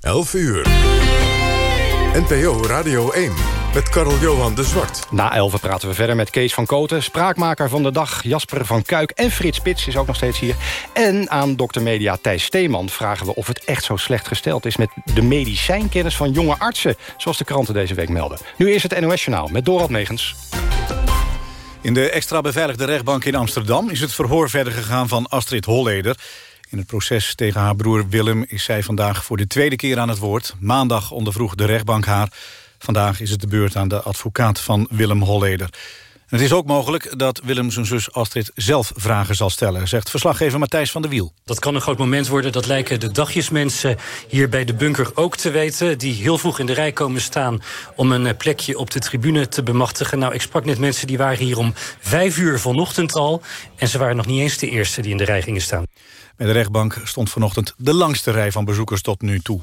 11 uur. NPO Radio 1 met Karel-Johan de Zwart. Na 11 praten we verder met Kees van Koten, spraakmaker van de dag... Jasper van Kuik en Frits Spits is ook nog steeds hier. En aan dokter Media Thijs Steeman vragen we of het echt zo slecht gesteld is... met de medicijnkennis van jonge artsen, zoals de kranten deze week melden. Nu is het NOS Journaal met Dorald Megens. In de extra beveiligde rechtbank in Amsterdam is het verhoor verder gegaan van Astrid Holleder. In het proces tegen haar broer Willem is zij vandaag voor de tweede keer aan het woord. Maandag ondervroeg de rechtbank haar. Vandaag is het de beurt aan de advocaat van Willem Holleder. Het is ook mogelijk dat Willem zijn zus Astrid zelf vragen zal stellen... zegt verslaggever Matthijs van der Wiel. Dat kan een groot moment worden, dat lijken de dagjesmensen hier bij de bunker ook te weten... die heel vroeg in de rij komen staan om een plekje op de tribune te bemachtigen. Nou, ik sprak net mensen die waren hier om vijf uur vanochtend al... en ze waren nog niet eens de eerste die in de rij gingen staan. Bij de rechtbank stond vanochtend de langste rij van bezoekers tot nu toe.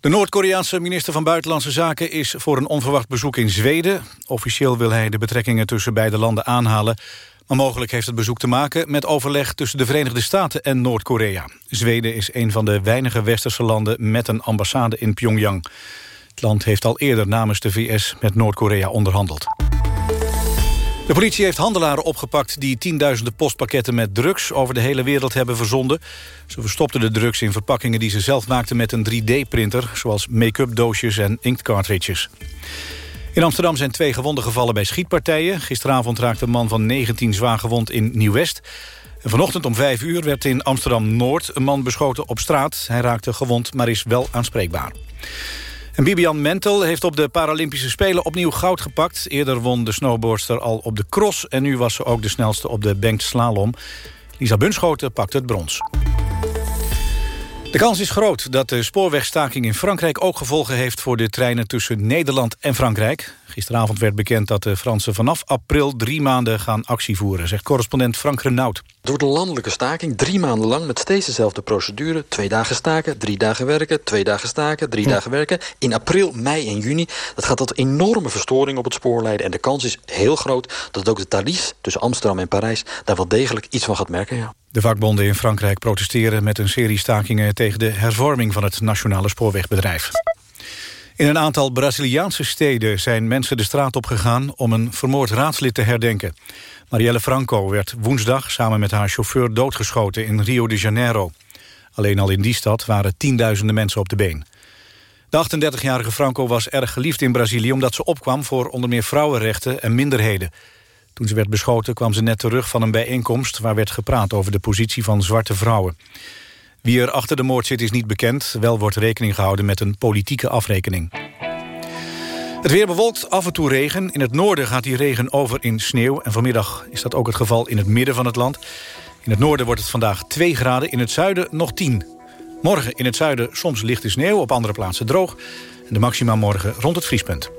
De Noord-Koreaanse minister van Buitenlandse Zaken is voor een onverwacht bezoek in Zweden. Officieel wil hij de betrekkingen tussen beide landen aanhalen. Maar mogelijk heeft het bezoek te maken met overleg tussen de Verenigde Staten en Noord-Korea. Zweden is een van de weinige westerse landen met een ambassade in Pyongyang. Het land heeft al eerder namens de VS met Noord-Korea onderhandeld. De politie heeft handelaren opgepakt die tienduizenden postpakketten met drugs over de hele wereld hebben verzonden. Ze verstopten de drugs in verpakkingen die ze zelf maakten met een 3D-printer, zoals make-up doosjes en inktcartridges. In Amsterdam zijn twee gewonden gevallen bij schietpartijen. Gisteravond raakte een man van 19 zwaar gewond in Nieuw-West. En vanochtend om 5 uur werd in Amsterdam-Noord een man beschoten op straat. Hij raakte gewond, maar is wel aanspreekbaar. En Bibian Mentel heeft op de Paralympische Spelen opnieuw goud gepakt. Eerder won de snowboardster al op de cross... en nu was ze ook de snelste op de banked slalom. Lisa Bunschoten pakte het brons. De kans is groot dat de spoorwegstaking in Frankrijk ook gevolgen heeft voor de treinen tussen Nederland en Frankrijk. Gisteravond werd bekend dat de Fransen vanaf april drie maanden gaan actie voeren, zegt correspondent Frank Renaud. Door de landelijke staking, drie maanden lang met steeds dezelfde procedure. Twee dagen staken, drie dagen werken, twee dagen staken, drie dagen werken. In april, mei en juni. Dat gaat tot enorme verstoring op het spoor leiden. En de kans is heel groot dat ook de Thalys tussen Amsterdam en Parijs... daar wel degelijk iets van gaat merken, ja. De vakbonden in Frankrijk protesteren met een serie stakingen... tegen de hervorming van het nationale spoorwegbedrijf. In een aantal Braziliaanse steden zijn mensen de straat opgegaan... om een vermoord raadslid te herdenken. Marielle Franco werd woensdag samen met haar chauffeur doodgeschoten in Rio de Janeiro. Alleen al in die stad waren tienduizenden mensen op de been. De 38-jarige Franco was erg geliefd in Brazilië... omdat ze opkwam voor onder meer vrouwenrechten en minderheden. Toen ze werd beschoten kwam ze net terug van een bijeenkomst... waar werd gepraat over de positie van zwarte vrouwen. Wie er achter de moord zit is niet bekend. Wel wordt rekening gehouden met een politieke afrekening. Het weer bewolkt, af en toe regen. In het noorden gaat die regen over in sneeuw. En vanmiddag is dat ook het geval in het midden van het land. In het noorden wordt het vandaag 2 graden, in het zuiden nog 10. Morgen in het zuiden soms lichte sneeuw, op andere plaatsen droog. En de maxima morgen rond het vriespunt.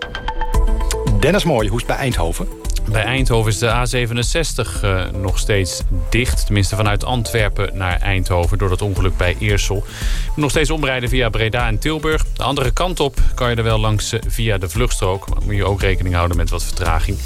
Dennis Mooi, hoe bij Eindhoven? Bij Eindhoven is de A67 uh, nog steeds dicht. Tenminste vanuit Antwerpen naar Eindhoven door dat ongeluk bij Eersel. Nog steeds omrijden via Breda en Tilburg. De andere kant op kan je er wel langs uh, via de vluchtstrook. Maar moet je ook rekening houden met wat vertraging.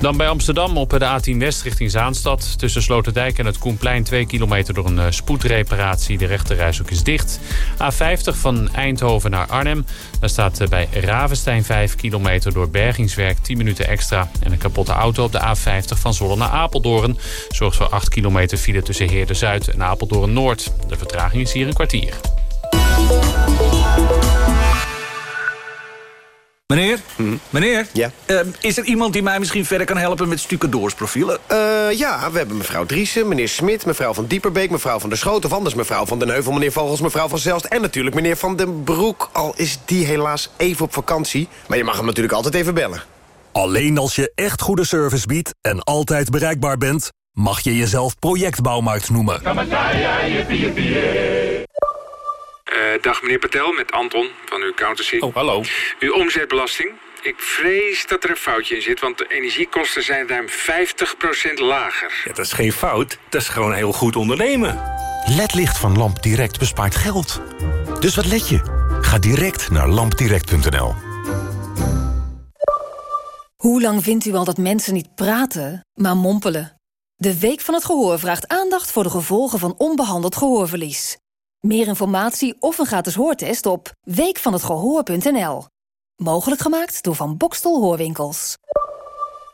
Dan bij Amsterdam op de A10 West richting Zaanstad. Tussen Sloterdijk en het Koenplein 2 kilometer door een spoedreparatie. De rechterreis is dicht. A50 van Eindhoven naar Arnhem. Daar staat bij Ravenstein 5 kilometer door bergingswerk 10 minuten extra. En een kapotte auto op de A50 van Zwolle naar Apeldoorn. Zorgt voor 8 kilometer file tussen Heerde-Zuid en Apeldoorn-Noord. De vertraging is hier een kwartier. Meneer? Meneer? Ja? Uh, is er iemand die mij misschien verder kan helpen met stucadoorsprofielen? Uh, ja, we hebben mevrouw Driessen, meneer Smit, mevrouw van Dieperbeek... mevrouw van der Schoot of anders mevrouw van den Heuvel, meneer Vogels, mevrouw van Zelst... en natuurlijk meneer Van den Broek, al is die helaas even op vakantie. Maar je mag hem natuurlijk altijd even bellen. Alleen als je echt goede service biedt en altijd bereikbaar bent... mag je jezelf projectbouwmarkt noemen. Uh, dag meneer Patel, met Anton van uw accountancy. Oh, hallo. Uw omzetbelasting. Ik vrees dat er een foutje in zit, want de energiekosten zijn ruim 50% lager. Ja, dat is geen fout, dat is gewoon heel goed ondernemen. LED-licht van LampDirect bespaart geld. Dus wat let je? Ga direct naar lampdirect.nl. Hoe lang vindt u al dat mensen niet praten, maar mompelen? De Week van het Gehoor vraagt aandacht voor de gevolgen van onbehandeld gehoorverlies. Meer informatie of een gratis hoortest op weekvanhetgehoor.nl. Mogelijk gemaakt door Van Bokstel Hoorwinkels.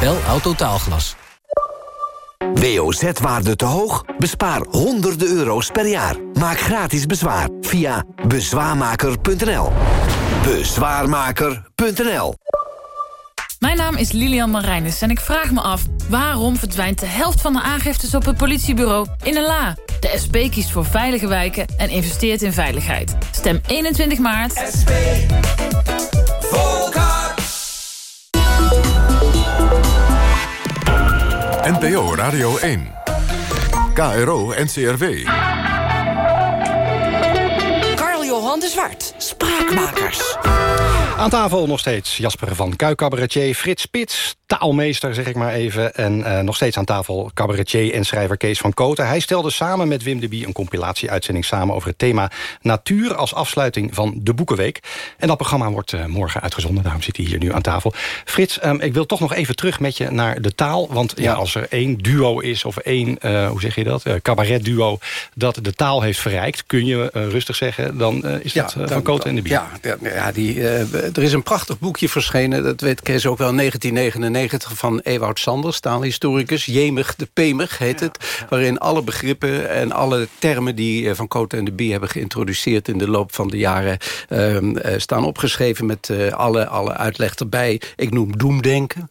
Bel Autotaalglas. WOZ-waarde te hoog? Bespaar honderden euro's per jaar. Maak gratis bezwaar via bezwaarmaker.nl. Bezwaarmaker.nl Mijn naam is Lilian Marijnis en ik vraag me af... waarom verdwijnt de helft van de aangiftes op het politiebureau in een la? De SP kiest voor veilige wijken en investeert in veiligheid. Stem 21 maart. SP. NPO Radio 1. KRO NCRW. Karl-Johan de Zwart. Spraakmakers. Aan tafel nog steeds Jasper van Kuik, cabaretier, Frits Spits, taalmeester zeg ik maar even. En uh, nog steeds aan tafel cabaretier en schrijver Kees van Koten. Hij stelde samen met Wim de Bie een compilatie-uitzending samen... over het thema natuur als afsluiting van de Boekenweek. En dat programma wordt uh, morgen uitgezonden, daarom zit hij hier nu aan tafel. Frits, um, ik wil toch nog even terug met je naar de taal. Want ja, als er één duo is, of één, uh, hoe zeg je dat, cabaretduo... dat de taal heeft verrijkt, kun je rustig zeggen... dan is dat van Koten en de Bie. Ja, ja die, er is een prachtig boekje verschenen, dat weet Kees ook wel, 1999 van Ewout Sanders, taalhistoricus. Jemig de Pemig heet het. Waarin alle begrippen en alle termen die Van Cote en de Bie hebben geïntroduceerd in de loop van de jaren uh, staan opgeschreven met uh, alle, alle uitleg erbij. Ik noem doemdenken.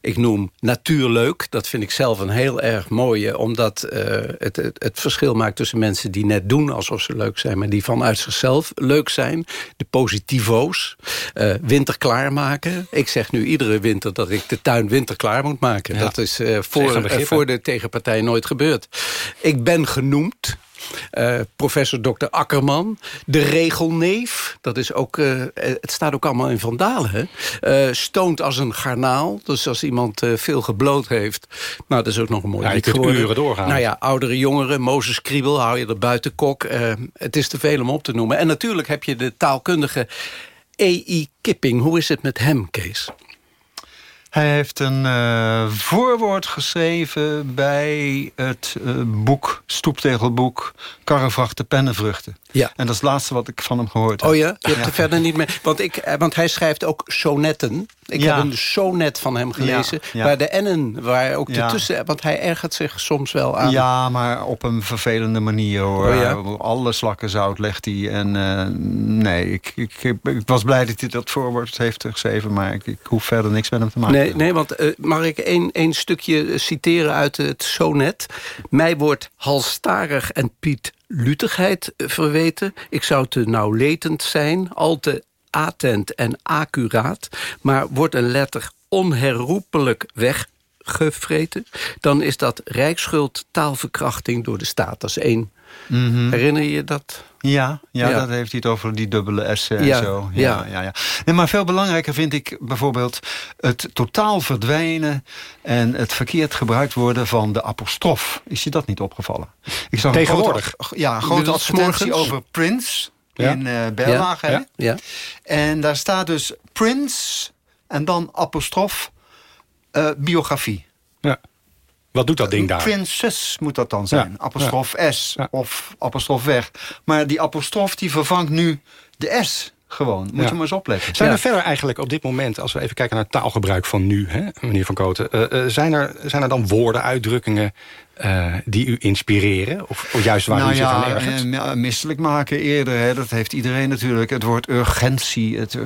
Ik noem natuurleuk. Dat vind ik zelf een heel erg mooie. Omdat uh, het, het, het, verschil maakt tussen mensen die net doen alsof ze leuk zijn... maar die vanuit zichzelf leuk zijn. De positivo's. Uh, winter klaarmaken. Ik zeg nu iedere winter dat ik de tuin winterklaar moet maken. Ja. Dat is uh, voor, voor de tegenpartij nooit gebeurd. Ik ben genoemd. Uh, professor Dr. Akkerman. De regelneef, dat is ook, uh, het staat ook allemaal in Vandalen. Uh, stoont als een garnaal. Dus als iemand veel gebloot heeft, nou dat is ook nog een mooi ja, je kunt geworden. uren doorgaan. Nou ja, oudere jongeren, Mozes Kriebel, hou je er buiten kok. het is te veel om op te noemen. En natuurlijk heb je de taalkundige E.I. Kipping. Hoe is het met hem, Kees? Hij heeft een uh, voorwoord geschreven bij het uh, boek, stoeptegelboek... Karrevrachten pennenvruchten. Ja. En dat is het laatste wat ik van hem gehoord heb. Oh ja? Je hebt ja. er verder niet meer... Want, ik, want hij schrijft ook sonetten. Ik ja. heb een sonnet van hem gelezen. Ja. Waar de N'en, waar ook de tussen... Want hij ergert zich soms wel aan. Ja, maar op een vervelende manier hoor. Oh? Alle slakken zout legt hij. En uh, nee, ik, ik, ik, ik, was blij dat hij dat voorwoord heeft geschreven. Maar ik, ik hoef verder niks met hem te maken. Nee, nee want uh, mag ik één, stukje citeren uit het sonnet? Mij wordt halstarig en Piet lutigheid verweten. Ik zou te nauwletend zijn, al te attent en accuraat... maar wordt een letter onherroepelijk weggevreten... dan is dat rijksschuld taalverkrachting door de staat. Dat is één. Mm -hmm. Herinner je dat? Ja, ja, ja, dat heeft hij het over die dubbele S en ja, zo. Ja, ja. Ja, Nee, maar veel belangrijker vind ik bijvoorbeeld het totaal verdwijnen... en het verkeerd gebruikt worden van de apostrof. Is je dat niet opgevallen? Ik zag Tegenwoordig? Een grote, ja, een grote advertentie over Prince in uh, Berlage. Ja, ja. En daar staat dus Prince en dan apostrof uh, biografie. Ja. Wat doet dat ding daar? Prinses moet dat dan zijn. Ja. Apostrof ja. S ja. of apostrof weg. Maar die apostrof die vervangt nu de S gewoon. Moet je maar eens opletten. Zijn er verder eigenlijk op dit moment, als we even kijken naar taalgebruik van nu, hè, meneer Van Koten, uh, uh, zijn, er, zijn er dan woorden, uitdrukkingen uh, die u inspireren? Of, of juist waar nou u zich ja, aan ergert? eh, misselijk maken eerder, hè, dat heeft iedereen natuurlijk. Het woord urgentie. Het,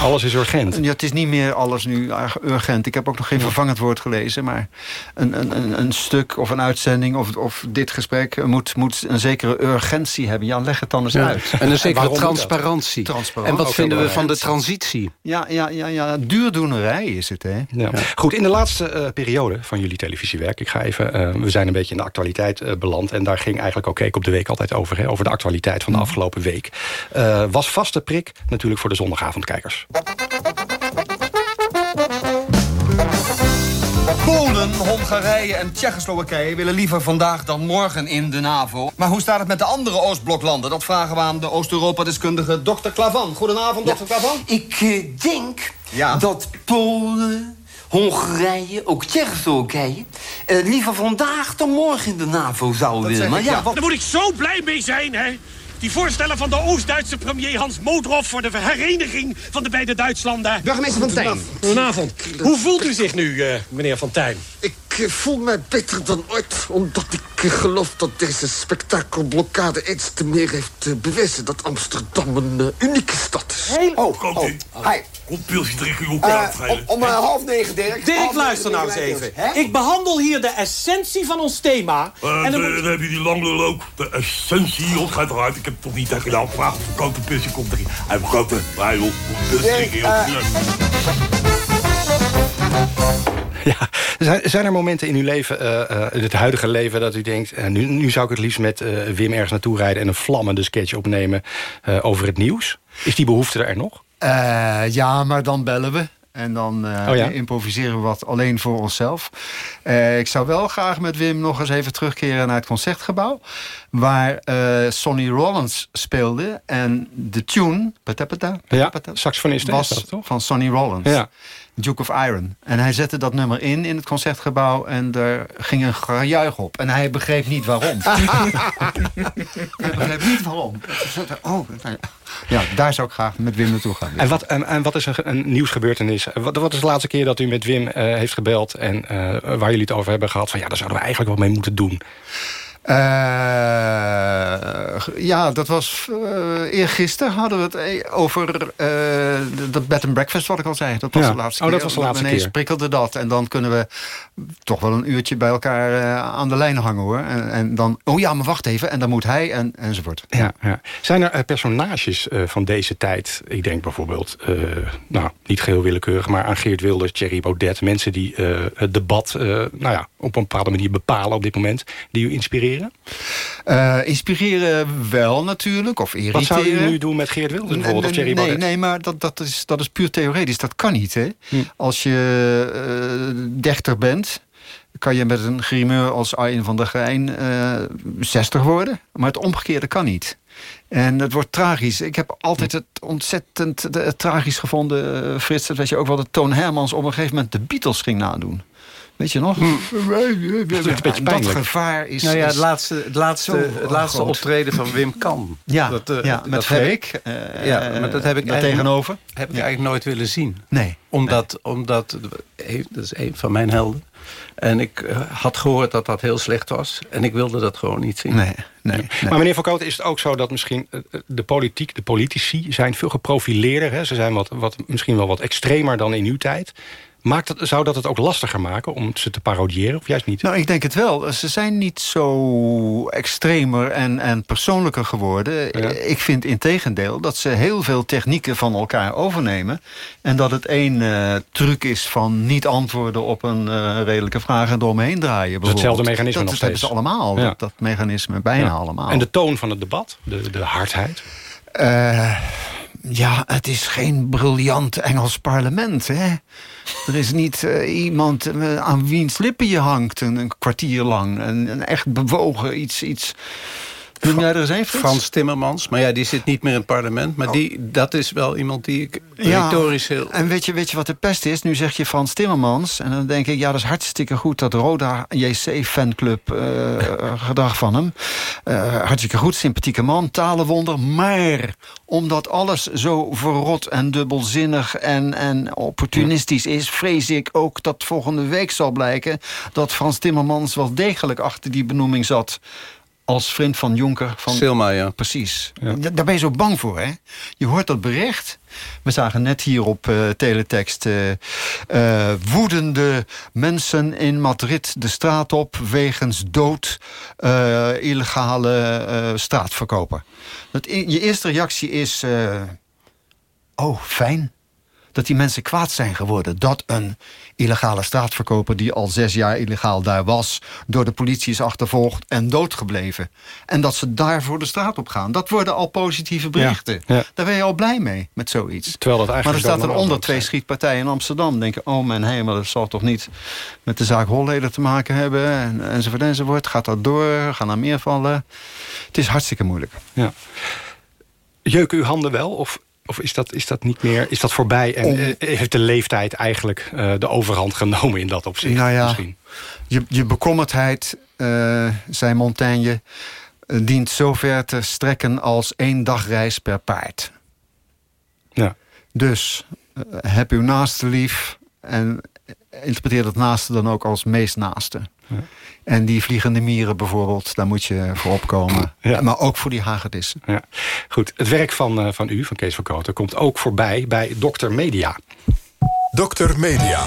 alles is urgent? Ja, het is niet meer alles nu urgent. Ik heb ook nog geen vervangend woord gelezen. Maar een, een, een stuk of een uitzending of, of dit gesprek... Moet, moet een zekere urgentie hebben. Ja, leg het dan eens ja. uit. En een zekere transparantie. transparantie. En wat vinden we van de transitie? Ja, ja, ja, ja duurdoenerij is het, hè? Ja. Goed, in de laatste uh, periode van jullie televisiewerk... ik ga even, uh, we zijn een beetje in de actualiteit uh, beland... en daar ging eigenlijk ook Keek op de Week altijd over... Hè, over de actualiteit van de afgelopen week. was vaste prik natuurlijk voor de zondagavondkijkers. Polen, Hongarije en Tsjechoslowakije willen liever vandaag dan morgen in de NAVO. Maar hoe staat het met de andere Oostbloklanden? Dat vragen we aan de Oost-Europa-deskundige Dr. Klavan. Goedenavond, Dr. Klavan. Ik uh, denk ja? dat Polen, Hongarije, ook Tsjechoslowakije... Uh, liever vandaag dan morgen in de NAVO zouden willen. Maar ja, wat... Daar moet ik zo blij mee zijn, hè? Die voorstellen van de Oost-Duitse premier Hans Modroff... voor de hereniging van de beide Duitslanden. Burgemeester Van Tijn. Goedenavond. Hoe voelt u zich nu, uh, meneer Van Tijn? Ik uh, voel mij beter dan ooit. Omdat ik uh, geloof dat deze spektakelblokkade iets te meer heeft bewezen... dat Amsterdam een unieke stad is. Hey. Oh, oh, hi. Kom pilsje drinken, joh. om om half negen, Dirk. Dirk, half luister nou eens even. He? Ik behandel hier de essentie van ons thema. en dan, moet... dan heb je die lange ook. De essentie, joh. Gaat eruit. Ik heb toch niet tegen jou gevraagd of een kote pilsje komt drinken. Hij. Maar joh, pilsje drinken, joh. Ja, zijn, zijn er momenten in uw leven, uh, uh, in het huidige leven... dat u denkt, uh, nu, nu zou ik het liefst met Wim ergens naartoe rijden... en een vlammende sketch opnemen over het nieuws? Is die behoefte er nog? ja, maar dan bellen we. En dan uh, oh ja? improviseren we wat alleen voor onszelf. Uh, ik zou wel graag met Wim nog eens even terugkeren naar het Concertgebouw. Waar uh, Sonny Rollins speelde. En de tune... Patapata, ja, saxofonist was dat, toch? van Sonny Rollins. Ja. Duke of Iron. En hij zette dat nummer in in het Concertgebouw. En er ging een gejuich op. En hij begreep niet waarom. hij begreep niet waarom. Oh, ja, daar zou ik graag met Wim naartoe gaan. En wat, en, en wat is een, een nieuwsgebeurtenis? Wat, wat is de laatste keer dat u met Wim uh, heeft gebeld... en uh, waar jullie het over hebben gehad... van ja, daar zouden we eigenlijk wat mee moeten doen? Uh, ja, dat was uh, eergisteren hadden we het over uh, dat bed and breakfast wat ik al zei. Dat was ja. de laatste oh, keer. dat was de laatste ineens keer. prikkelde dat. En dan kunnen we toch wel een uurtje bij elkaar aan de lijn hangen hoor. En, en, dan, oh ja, maar wacht even. En dan moet hij en, enzovoort. Ja, ja. Zijn er personages van deze tijd? Ik denk bijvoorbeeld, nou, niet geheel willekeurig... maar aan Geert Wilders, Thierry Baudet. Mensen die het debat nou ja, op een bepaalde manier bepalen op dit moment. Die u inspireren? Uh, inspireren wel natuurlijk, of irriteren. Wat zou u nu doen met Geert Wilders bijvoorbeeld, of Thierry nee? Nee, maar dat, dat, is, dat is puur theoretisch. Dat kan niet, hè. Hm. Als je uh, dichter bent kan je met een grimeur als Arjen van der Grijn uh, 60 worden. Maar het omgekeerde kan niet. En het wordt tragisch. Ik heb altijd het ontzettend het tragisch gevonden, Frits... dat weet je ook wel, dat Toon Hermans op een gegeven moment de Beatles ging nadoen. Weet je nog? Dat, is een dat gevaar is... Nou ja, het laatste, het laatste, het laatste optreden van Wim Kan. Ja, dat, uh, ja met dat Freek. Heb ik, uh, ja, maar dat heb ik tegenover. Heb ik eigenlijk nooit willen zien. Nee. Omdat, nee. omdat dat is een van mijn helden. En ik uh, had gehoord dat dat heel slecht was. En ik wilde dat gewoon niet zien. Nee, nee, nee. Maar meneer Van Kooten, is het ook zo dat misschien de politiek, de politici... zijn veel geprofileerder. Hè? Ze zijn wat, wat, misschien wel wat extremer dan in uw tijd. Maakt het, zou dat het ook lastiger maken om ze te parodiëren of juist niet? Nou, ik denk het wel. Ze zijn niet zo extremer en, en persoonlijker geworden. Ja. Ik vind in tegendeel dat ze heel veel technieken van elkaar overnemen. En dat het één uh, truc is van niet antwoorden op een uh, redelijke vraag en eromheen draaien. Dus hetzelfde mechanisme dat, nog dat steeds? Dat hebben ze allemaal. Ja. Dat, dat, mechanisme bijna ja. allemaal. En de toon van het debat? De, de hardheid? Uh, ja, het is geen briljant Engels parlement, hè? Er is niet uh, iemand uh, aan wiens lippen je hangt een, een kwartier lang. Een, een, echt bewogen iets... iets Noem jij er eens een, Frans Timmermans. Maar ja, die zit niet meer in het parlement. Maar die, dat is wel iemand die ik retorisch heel... En weet je, weet je wat de pest is? Nu zeg je Frans Timmermans. En dan denk ik, ja, dat is hartstikke goed... dat Roda JC-fanclub uh, gedrag van hem. Uh, hartstikke goed, sympathieke man, talenwonder. Maar omdat alles zo verrot en dubbelzinnig en, en opportunistisch is... vrees ik ook dat volgende week zal blijken... dat Frans Timmermans wel degelijk achter die benoeming zat als vriend van Jonker. Van... Silma, ja. Precies. Daar ben je zo bang voor, hè? Je hoort dat bericht. We zagen net hier op uh, teletext... Uh, uh, woedende mensen in Madrid de straat op... wegens dood illegale straatverkoper. Dat, je eerste reactie is... oh, fijn dat die mensen kwaad zijn geworden. Dat een illegale straatverkoper die al zes jaar illegaal daar was... door de politie is achtervolgd en doodgebleven. En dat ze daarvoor de straat op gaan. Dat worden al positieve berichten. Daar ben je al blij mee, met zoiets. Terwijl dat maar er staat er onder twee schietpartijen in Amsterdam. Denken, oh mijn hemel, dat zal toch niet met de zaak Holleder te maken hebben. En, enzovoort, enzovoort. Gaat dat door? Gaan er meer vallen? Het is hartstikke moeilijk. Ja. Jeuken uw handen wel? Of of is dat, is dat niet meer, is dat voorbij? En eh, heeft de leeftijd eigenlijk uh, de overhand genomen in dat opzicht? Nou ja, misschien? Je, je bekommerdheid, uh, zei Montaigne... dient zover te strekken als één dagreis per paard. Ja. Dus heb uw naaste lief... en interpreteer dat naaste dan ook als meest naaste. En die vliegende mieren bijvoorbeeld, daar moet je voor opkomen. Ja. Maar ook voor die hagedissen. Ja. Goed, het werk van, uh, van u, van Kees van Koten... komt ook voorbij bij Dr. Media. Dr. Media.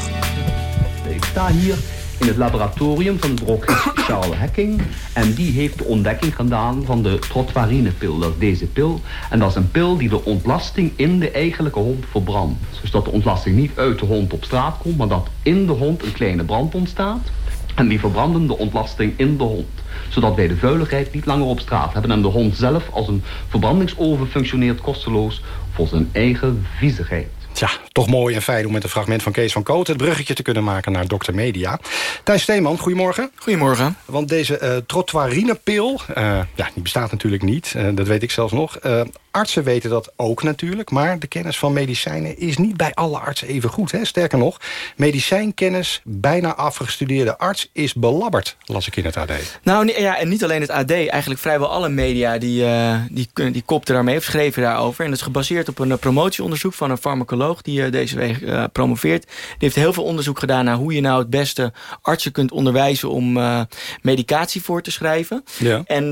Ik sta hier in het laboratorium van drogist Charles Hacking. En die heeft de ontdekking gedaan van de trotwarinepil. Dat is deze pil. En dat is een pil die de ontlasting in de eigenlijke hond verbrandt. Dus dat de ontlasting niet uit de hond op straat komt... maar dat in de hond een kleine brand ontstaat. En die verbranden de ontlasting in de hond. Zodat wij de vuiligheid niet langer op straat hebben. En de hond zelf als een verbrandingsoven functioneert kosteloos voor zijn eigen viezigheid. Tja, toch mooi en fijn om met een fragment van Kees van Koot... het bruggetje te kunnen maken naar Dr. Media. Thijs Steeman, goedemorgen. Goedemorgen. Want deze uh, trottoirinepil, uh, ja, die bestaat natuurlijk niet. Uh, dat weet ik zelfs nog. artsen weten dat ook natuurlijk. Maar de kennis van medicijnen is niet bij alle artsen even goed. Hè? Sterker nog, medicijnkennis, bijna afgestudeerde arts... is belabberd, las ik in het AD. Nou, ja, en niet alleen het AD. Eigenlijk vrijwel alle media die, die, die kopten daarmee of schreven daarover. En dat is gebaseerd op een promotieonderzoek van een farmacoloog die uh, deze week uh, promoveert. Die heeft heel veel onderzoek gedaan naar hoe je nou het beste artsen kunt onderwijzen om uh, medicatie voor te schrijven. Ja. En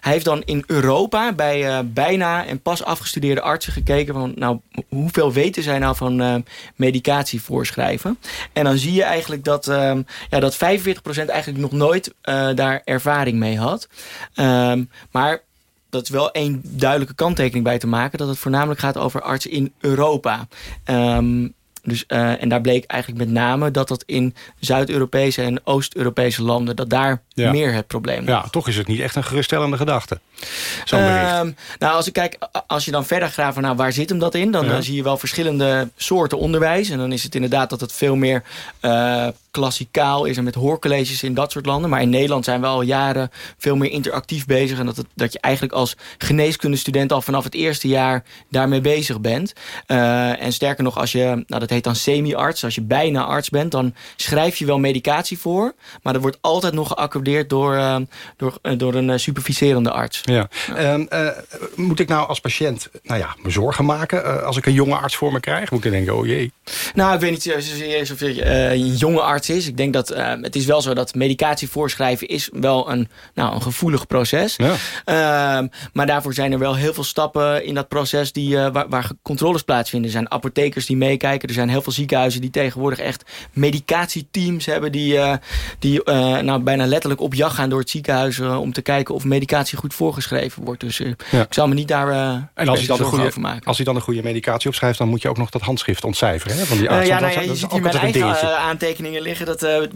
hij heeft dan in Europa bij bijna en pas afgestudeerde artsen gekeken van nou hoeveel weten zij nou van medicatie voorschrijven. En dan zie je eigenlijk dat, ja, dat 45% eigenlijk nog nooit daar ervaring mee had. Um, maar dat is wel één duidelijke kanttekening bij te maken... dat het voornamelijk gaat over artsen in Europa. Um, dus, uh, en daar bleek eigenlijk met name dat dat in Zuid-Europese en Oost-Europese landen... dat daar ja. meer het probleem Ja, toch is het niet echt een geruststellende gedachte. Zo'n uh, bericht. Nou, als, ik kijk, als je dan verder van nou, waar zit hem dat in... dan ja. uh, zie je wel verschillende soorten onderwijs. En dan is het inderdaad dat het veel meer uh, klassikaal is... en met hoorcolleges in dat soort landen. Maar in Nederland zijn we al jaren veel meer interactief bezig... en dat, het, dat je eigenlijk als geneeskundestudent al vanaf het eerste jaar daarmee bezig bent. Uh, en sterker nog, als je... Nou, dat heet dan semi-arts. Als je bijna arts bent, dan schrijf je wel medicatie voor. Maar er wordt altijd nog geaccordeerd door, uh, door, uh, door een superviserende arts. Ja. Um, moet ik nou als patiënt nou ja, me zorgen maken als ik een jonge arts voor me krijg? Moet ik denken, oh jee. Nou, ik weet niet zozeer of je een jonge arts is. Ik denk dat het is wel zo dat medicatie voorschrijven is wel een, nou, een gevoelig proces. Ja. Ehm, maar daarvoor zijn er wel heel veel stappen in dat proces die, waar, waar controles plaatsvinden. Er zijn apothekers die meekijken. Er zijn heel veel ziekenhuizen die tegenwoordig echt medicatieteams hebben... die, uh, die nou, bijna letterlijk op jacht gaan door het ziekenhuis... Om te kijken of medicatie goed voorgeschreven wordt. Dus ja. ik zou me niet daar en als hij dan een goede, over maken. Als hij dan een goede medicatie opschrijft... dan moet je ook nog dat handschrift ontcijferen hè, van die arts. ja, nou ja, je ziet hier mijn eigen aantekeningen dat... eh, eh,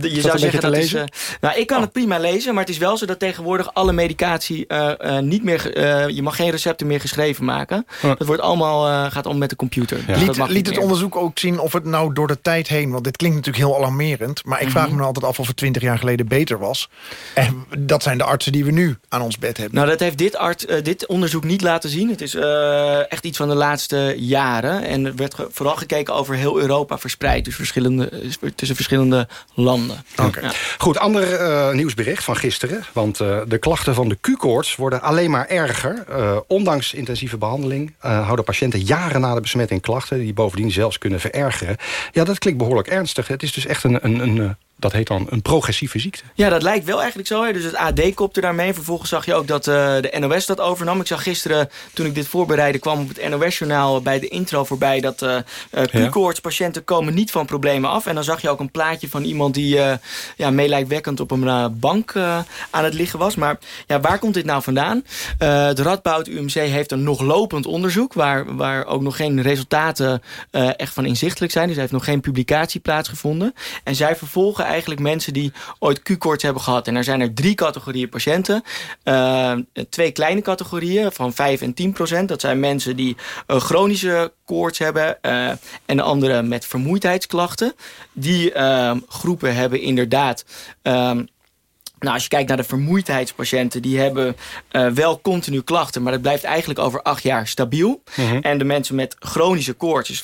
je zou zeggen dat te is... lezen? eh, nou, ik kan het prima lezen, maar het is wel zo dat tegenwoordig alle medicatie eh, eh, niet meer... eh, je mag geen recepten meer geschreven maken. Dat wordt allemaal, eh, gaat om met de computer. Dus Liet, het onderzoek ook zien of het nou door de tijd heen... want dit klinkt natuurlijk heel alarmerend... maar ik vraag Mhm. me nou altijd af of het 20 jaar geleden beter was. En dat zijn de artsen die we nu aan ons bed hebben. Nou, dat heeft dit, eh, dit onderzoek niet laten zien. Het is eh, echt iets van de laatste jaren. En er werd vooral gekeken over heel Europa verspreid. Dus verschillende, eh, tussen verschillende landen. Ja. Goed, ander eh, nieuwsbericht van gisteren. Want eh, de klachten van de Q-koorts worden alleen maar erger. Eh, ondanks intensieve behandeling eh, houden patiënten jaren na de besmetting klachten... die bovendien zelfs kunnen verergeren. Ja, dat klinkt behoorlijk ernstig. Het is dus echt een, een, een dat heet dan een progressieve ziekte. Ja, dat lijkt wel eigenlijk zo. Hè. Dus het AD kopte daarmee. Vervolgens zag je ook dat eh, de NOS dat overnam. Ik zag gisteren, toen ik dit voorbereidde... kwam op het NOS-journaal bij de intro voorbij... dat eh uh, Q-koorts-patiënten komen niet van problemen af. En dan zag je ook een plaatje van iemand die uh, ja, meelijkwekkend op een uh, bank uh, aan het liggen was. Maar ja, waar komt dit nou vandaan? Uh, het Radboud UMC heeft een nog lopend onderzoek... waar, waar ook nog geen resultaten uh, echt van inzichtelijk zijn. Dus er heeft nog geen publicatie plaatsgevonden. En zij vervolgen eigenlijk mensen die ooit Q-koorts hebben gehad. En er zijn er drie categorieën patiënten. Uh, twee kleine categorieën van 5 en 10 procent. Dat zijn mensen die uh, chronische koorts hebben. Uh, en de andere met vermoeidheidsklachten. Die uh, groepen hebben inderdaad... Uh, nou, als je kijkt naar de vermoeidheidspatiënten... die hebben uh, wel continu klachten... maar dat blijft eigenlijk over acht jaar stabiel. Mm -hmm. En de mensen met chronische koorts, dus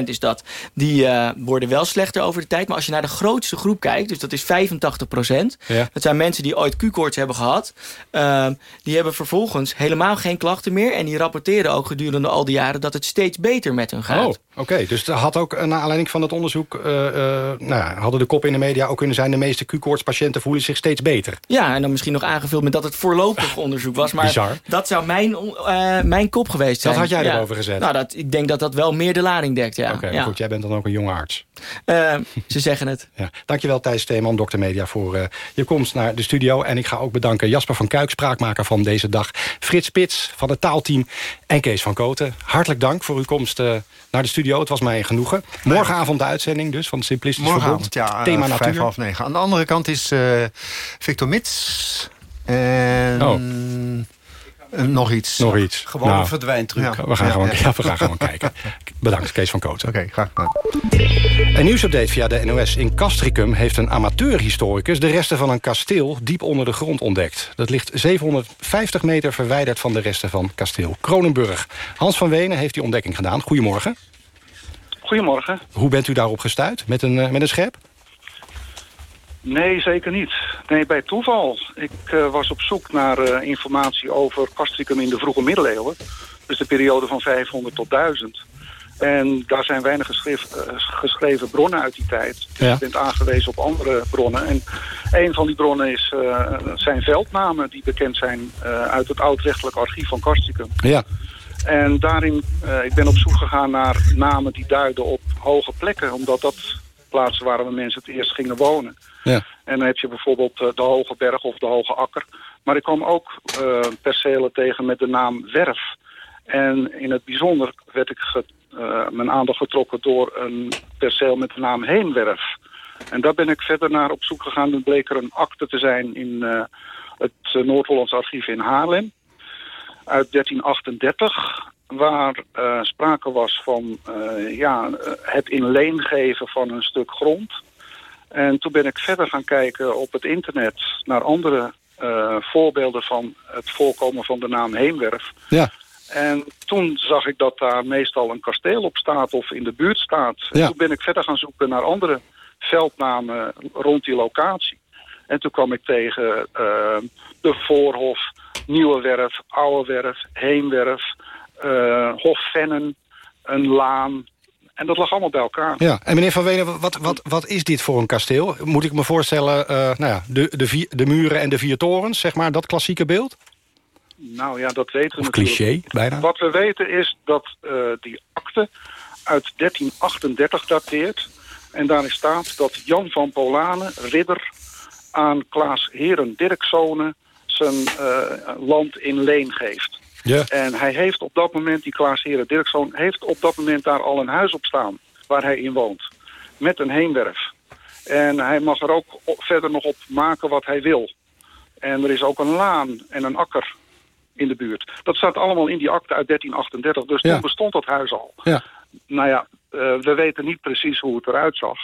5% is dat... die uh, worden wel slechter over de tijd. Maar als je naar de grootste groep kijkt, dus dat is 85%... Ja. dat zijn mensen die ooit Q-koorts hebben gehad... Uh, die hebben vervolgens helemaal geen klachten meer... en die rapporteren ook gedurende al die jaren... dat het steeds beter met hun gaat. Oh, oké. Okay. Dus er had ook, naar aanleiding van het onderzoek... Nou hadden de kop in de media ook kunnen zijn... de meeste Q-koortspatiënten voelen zich steeds beter. Ja, en dan misschien nog aangevuld met dat het voorlopig onderzoek was. Maar Bizar. dat zou mijn, uh, mijn kop geweest zijn. Dat had jij ja. erover gezet? Nou, dat, ik denk dat dat wel meer de lading dekt, ja. Oké, okay, ja. goed. Jij bent dan ook een jonge arts. Uh, ze zeggen het. Ja. Dankjewel Thijs Steeman, Dr. Media, voor uh, je komst naar de studio. En ik ga ook bedanken Jasper van Kuik, spraakmaker van deze dag. Frits Spits van het taalteam en Kees van Koten. Hartelijk dank voor uw komst naar de studio. Het was mij een genoegen. Morgenavond de uitzending dus van het Simplistisch Morgenavond, Verbond. ja. Thema vijf, natuur. half negen. Aan de andere kant is Victor Mits... En oh. Nog iets. Nog iets. Gewoon nou, een verdwijntruc. Ja, we gaan, ja, gewoon, ja. we gaan gewoon kijken. Bedankt, Kees van Koten. Oké, okay, graag gedaan. Een nieuwsupdate via de NOS. In Castricum heeft een amateurhistoricus de resten van een kasteel diep onder de grond ontdekt. Dat ligt 750 meter verwijderd van de resten van kasteel Kronenburg. Hans van Wenen heeft die ontdekking gedaan. Goedemorgen. Goedemorgen. Hoe bent u daarop gestuurd? Met een, uh, met een schep? Nee, zeker niet. Nee, bij toeval. Ik uh, was op zoek naar uh, informatie over Castricum in de vroege middeleeuwen. Dus de periode van 500 tot 1000. En daar zijn weinig geschreven, uh, geschreven bronnen uit die tijd. Dus ja. je bent aangewezen op andere bronnen. En een van die bronnen is, zijn veldnamen die bekend zijn uit het oud-rechtelijk archief van Castricum. Ja. En daarin, ik ben op zoek gegaan naar namen die duiden op hoge plekken. Omdat dat plaatsen waren waar mensen het eerst gingen wonen. Ja. En dan heb je bijvoorbeeld uh, de Hoge Berg of de Hoge Akker. Maar ik kwam ook uh, percelen tegen met de naam Werf. En in het bijzonder werd ik ge, uh, mijn aandacht getrokken door een perceel met de naam Heenwerf. En daar ben ik verder naar op zoek gegaan. Dan bleek er een akte te zijn in het Noord-Hollands archief in Haarlem. Uit 1338 waar uh, sprake was van uh, ja, het in leen geven van een stuk grond. En toen ben ik verder gaan kijken op het internet naar andere uh, voorbeelden van het voorkomen van de naam Heemwerf. Ja. En toen zag ik dat daar meestal een kasteel op staat of in de buurt staat. En toen ben ik verder gaan zoeken naar andere veldnamen rond die locatie. En toen kwam ik tegen de Voorhof, Nieuwe Werf, Oude Werf, Heemwerf, Hofvennen, een laan. En dat lag allemaal bij elkaar. Ja, en meneer Van Wenen, wat, wat, wat is dit voor een kasteel? Moet ik me voorstellen, uh, nou ja, de, de, vier, de muren en de vier torens, zeg maar, dat klassieke beeld? Nou ja, dat weten we of natuurlijk. cliché, bijna. Wat we weten is dat uh, die akte uit 1338 dateert. En daarin staat dat Jan van Polanen, ridder, aan Klaas Heren Dirkszonen zijn land in leen geeft. Ja. En hij heeft op dat moment, die Klaas Heren Dirkszoon... heeft op dat moment daar al een huis op staan waar hij in woont. Met een heenwerf. En hij mag er ook verder nog op maken wat hij wil. En er is ook een laan en een akker in de buurt. Dat staat allemaal in die akte uit 1338. Dus toen bestond dat huis al. Ja. Nou ja, uh, we weten niet precies hoe het eruit zag.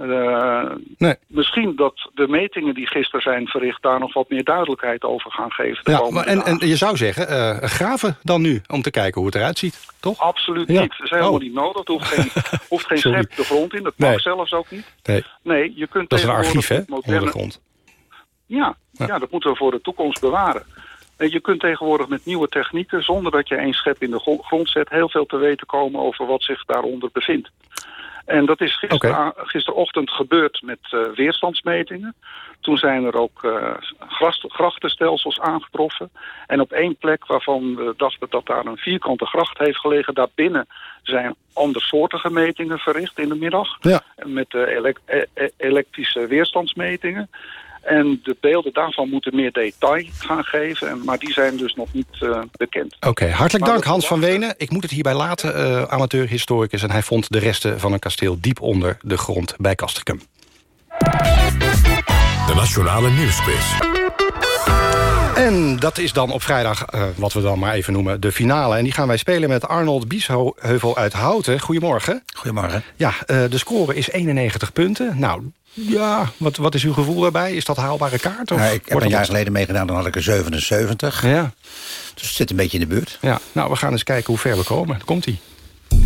Uh, nee. Misschien dat de metingen die gisteren zijn verricht... daar nog wat meer duidelijkheid over gaan geven. De ja, maar en, en, je zou zeggen, uh, graven dan nu om te kijken hoe het eruit ziet, toch? Absoluut ja. niet. Dat is helemaal oh. niet nodig. Er hoeft geen, hoeft geen schep de grond in. Dat mag nee. zelfs ook niet. Nee, nee je kunt dat is een archief, hè, moderne... de grond. Ja, ja. ja, dat moeten we voor de toekomst bewaren. En je kunt tegenwoordig met nieuwe technieken... zonder dat je één schep in de grond zet... heel veel te weten komen over wat zich daaronder bevindt. En dat is gister, okay. gisterochtend gebeurd met uh, weerstandsmetingen. Toen zijn er ook uh, grachtenstelsels aangetroffen. En op één plek waarvan we dachten dat daar een vierkante gracht heeft gelegen... daarbinnen zijn andersoortige metingen verricht in de middag. Ja. Met uh, elek elektrische weerstandsmetingen. En de beelden daarvan moeten meer detail gaan geven. En, maar die zijn dus nog niet uh, bekend. Oké, okay, hartelijk maar dank Hans van Wenen. Ik moet het hierbij laten, uh, amateurhistoricus. En hij vond de resten van een kasteel diep onder de grond bij Castricum. De Nationale Nieuwsquiz. En dat is dan op vrijdag, uh, wat we dan maar even noemen, de finale. En die gaan wij spelen met Arnold Biesheuvel uit Houten. Goedemorgen. Goedemorgen. Ja, uh, de score is 91 punten. Nou, ja, wat, wat is uw gevoel daarbij? Is dat haalbare kaart? Of ik heb een jaar geleden meegedaan, dan had ik er 77. Ja. Dus het zit een beetje in de buurt. Ja, nou, we gaan eens kijken hoe ver we komen. Komt-ie.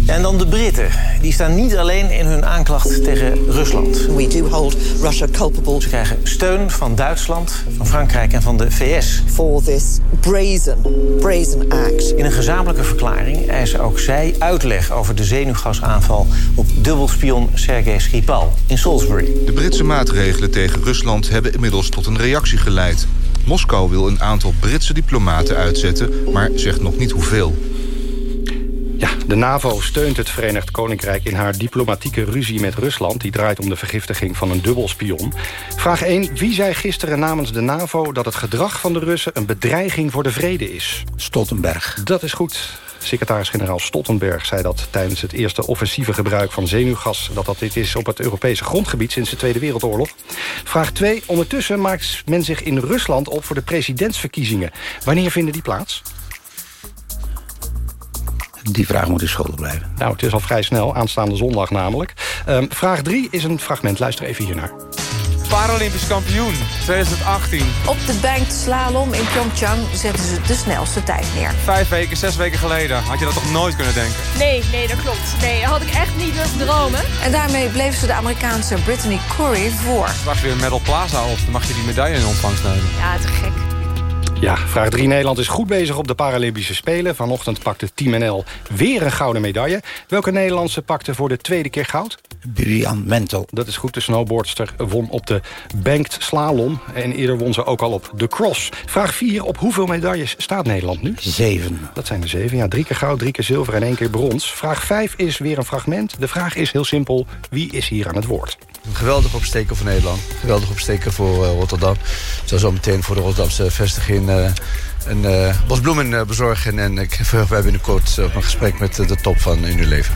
En dan de Britten. Die staan niet alleen in hun aanklacht tegen Rusland. We do hold Russia culpable. Ze krijgen steun van Duitsland, van Frankrijk en van de VS. For this brazen, brazen act. In een gezamenlijke verklaring eisen ook zij uitleg over de zenuwgasaanval op dubbelspion Sergei Skripal in Salisbury. De Britse maatregelen tegen Rusland hebben inmiddels tot een reactie geleid. Moskou wil een aantal Britse diplomaten uitzetten, maar zegt nog niet hoeveel. Ja, de NAVO steunt het Verenigd Koninkrijk in haar diplomatieke ruzie met Rusland. Die draait om de vergiftiging van een dubbelspion. Vraag 1. Wie zei gisteren namens de NAVO dat het gedrag van de Russen... een bedreiging voor de vrede is? Stoltenberg. Dat is goed. Secretaris-generaal Stoltenberg zei dat tijdens het eerste offensieve gebruik van zenuwgas... dat dat dit is op het Europese grondgebied sinds de Tweede Wereldoorlog. Vraag 2. Ondertussen maakt men zich in Rusland op voor de presidentsverkiezingen. Wanneer vinden die plaats? Die vraag moet u schuldig blijven. Nou, het is al vrij snel, aanstaande zondag namelijk. Um, vraag 3 is een fragment, luister even hiernaar. Paralympisch kampioen 2018. Op de banked slalom in Pyeongchang zetten ze de snelste tijd neer. Vijf weken, zes weken geleden. Had je dat toch nooit kunnen denken? Nee, nee, dat klopt. Nee, dat had ik echt niet durven dromen. En daarmee bleef ze de Amerikaanse Brittany Curry voor. Straks weer Medal Plaza op, dan mag je die medaille in ontvangst nemen. Ja, te gek. Ja, vraag 3. Nederland is goed bezig op de Paralympische Spelen. Vanochtend pakte Team NL weer een gouden medaille. Welke Nederlandse pakte voor de tweede keer goud? Burian Mentel. Dat is goed. De snowboardster won op de banked slalom. En eerder won ze ook al op de cross. Vraag 4. Op hoeveel medailles staat Nederland nu? Zeven. Dat zijn er zeven. Ja, drie keer goud, drie keer zilver en één keer brons. Vraag 5 is weer een fragment. De vraag is heel simpel. Wie is hier aan het woord? Een geweldig opsteken voor Nederland. Geweldig opsteken voor uh, Rotterdam. Ik zal zo meteen voor de Rotterdamse vestiging uh, een uh, bos bloemen bezorgen. En ik verheug wij binnenkort op een gesprek met de top van Unilever.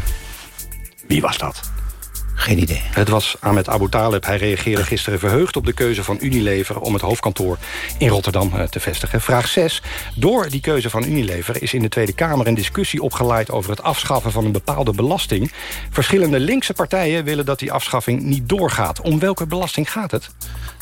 Wie was dat? Geen idee. Het was Ahmed Abu Talib. Hij reageerde gisteren verheugd op de keuze van Unilever... om het hoofdkantoor in Rotterdam te vestigen. Vraag 6. Door die keuze van Unilever is in de Tweede Kamer... een discussie opgeleid over het afschaffen van een bepaalde belasting. Verschillende linkse partijen willen dat die afschaffing niet doorgaat. Om welke belasting gaat het?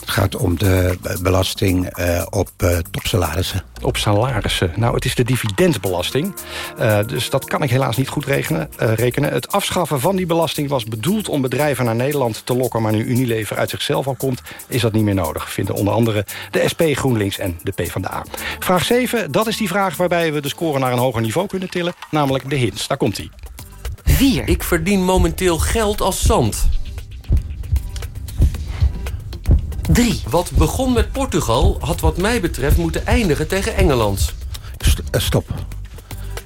Het gaat om de belasting uh, op uh, topsalarissen. Op salarissen. Nou, het is de dividendbelasting. Uh, dus dat kan ik helaas niet goed rekenen, rekenen. Het afschaffen van die belasting was bedoeld om bedrijven naar Nederland te lokken... maar nu Unilever uit zichzelf al komt, is dat niet meer nodig. Vinden onder andere de SP, GroenLinks en de PvdA. Vraag 7, dat is die vraag waarbij we de score naar een hoger niveau kunnen tillen. Namelijk de hints. Daar komt hij. 4. Ik verdien momenteel geld als zand. 3. Wat begon met Portugal had wat mij betreft moeten eindigen tegen Engeland. St stop.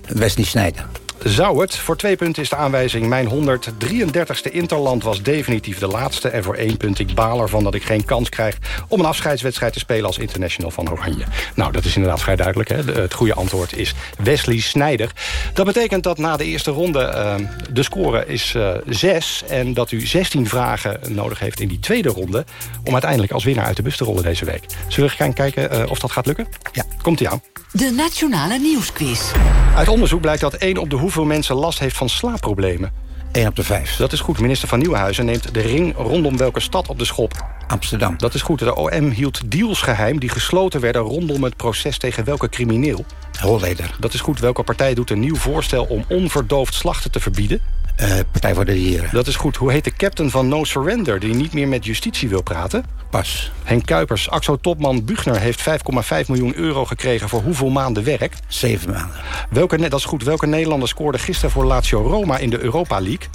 Wesley Snijder. Zou het. Voor twee punten is de aanwijzing... mijn 133ste Interland was definitief de laatste. En voor één punt, ik baal ervan dat ik geen kans krijg... om een afscheidswedstrijd te spelen als international van Oranje. Nou, dat is inderdaad vrij duidelijk. Hè? Het goede antwoord is Wesley Snijder. Dat betekent dat na de eerste ronde eh, de score is eh 6... en dat u 16 vragen nodig heeft in die tweede ronde... om uiteindelijk als winnaar uit de bus te rollen deze week. Zullen we gaan kijken eh, of dat gaat lukken? Ja. Komt ie aan. De Nationale Nieuwsquiz. Uit onderzoek blijkt dat 1 op de hoeveel mensen last heeft van slaapproblemen. 1 op de 5. Dat is goed. Minister van Nieuwenhuizen neemt de ring rondom welke stad op de schop? Amsterdam. Dat is goed. De OM hield deals geheim die gesloten werden rondom het proces tegen welke crimineel? Holleder. Dat is goed. Welke partij doet een nieuw voorstel om onverdoofd slachten te verbieden? Eh, Partij voor de Dieren. Dat is goed. Hoe heet de captain van No Surrender die niet meer met justitie wil praten? Pas. Henk Kuipers. Axo-topman Buchner heeft 5,5 miljoen euro gekregen voor hoeveel maanden werk? Zeven maanden. Welke, dat is goed. Welke Nederlander scoorde gisteren voor Lazio Roma in de Europa League?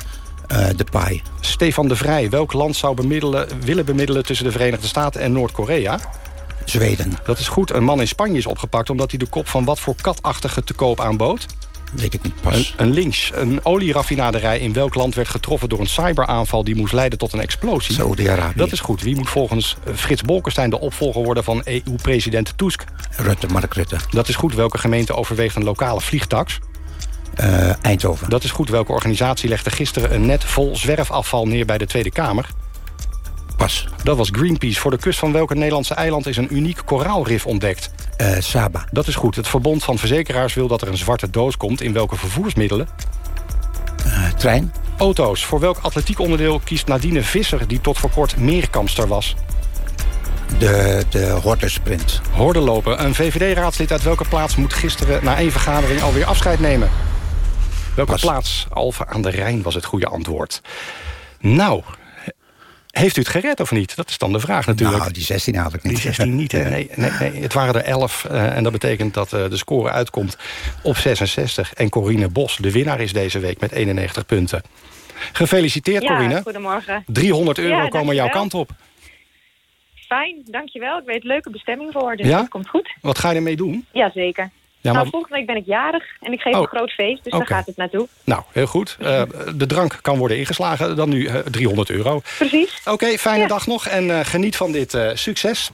Eh, de Pai. Stefan de Vrij. Welk land zou bemiddelen, willen bemiddelen tussen de Verenigde Staten en Noord-Korea? Zweden. Dat is goed. Een man in Spanje is opgepakt omdat hij de kop van wat voor katachtige te koop aanbood? Weet ik niet. Een, Pas. een links. Een olieraffinaderij in welk land werd getroffen door een cyberaanval... die moest leiden tot een explosie? Saudi-Arabië. Dat is goed. Wie moet volgens eh, Frits Bolkestein de opvolger worden van EU-president Tusk? Rutte, Mark Rutte. Dat is goed. Welke gemeente overweegt een lokale vliegtax? Eh, Eindhoven. Dat is goed. Welke organisatie legde gisteren een net vol zwerfafval neer bij de Tweede Kamer? Pas. Dat was Greenpeace. Voor de kust van welke Nederlandse eiland is een uniek koraalrif ontdekt? Eh, Saba. Dat is goed. Het Verbond van Verzekeraars wil dat er een zwarte doos komt... in welke vervoersmiddelen? Eh, trein. Auto's. Voor welk atletiekonderdeel kiest Nadine Visser... die tot voor kort meerkampster was? De, de hordersprint. Hordenlopen. Een VVD-raadslid uit welke plaats moet gisteren... na één vergadering alweer afscheid nemen? Welke plaats? Alphen aan de Rijn was het goede antwoord. Nou, heeft u het gered of niet? Dat is dan de vraag natuurlijk. Nou, die 16 had ik niet. Die 16 niet, hè? Nee, nee, nee. Het waren er 11. eh, en dat betekent dat eh, de score uitkomt op 66. En Corine Bos, de winnaar, is deze week met 91 punten. Gefeliciteerd, Ja, Corine. goedemorgen. 300 euro Ja, komen jouw kant op. Fijn, dankjewel. Ik weet leuke bestemming voor, dus Ja? dat komt goed. Wat ga je ermee doen? Jazeker. Ja, nou, maar- volgende week ben ik jarig en ik geef Oh. een groot feest, dus daar gaat het naartoe. Nou, heel goed. Eh, de drank kan worden ingeslagen. Dan nu eh, 300 euro. Precies. Oké, fijne dag nog. En eh, geniet van dit eh, succes.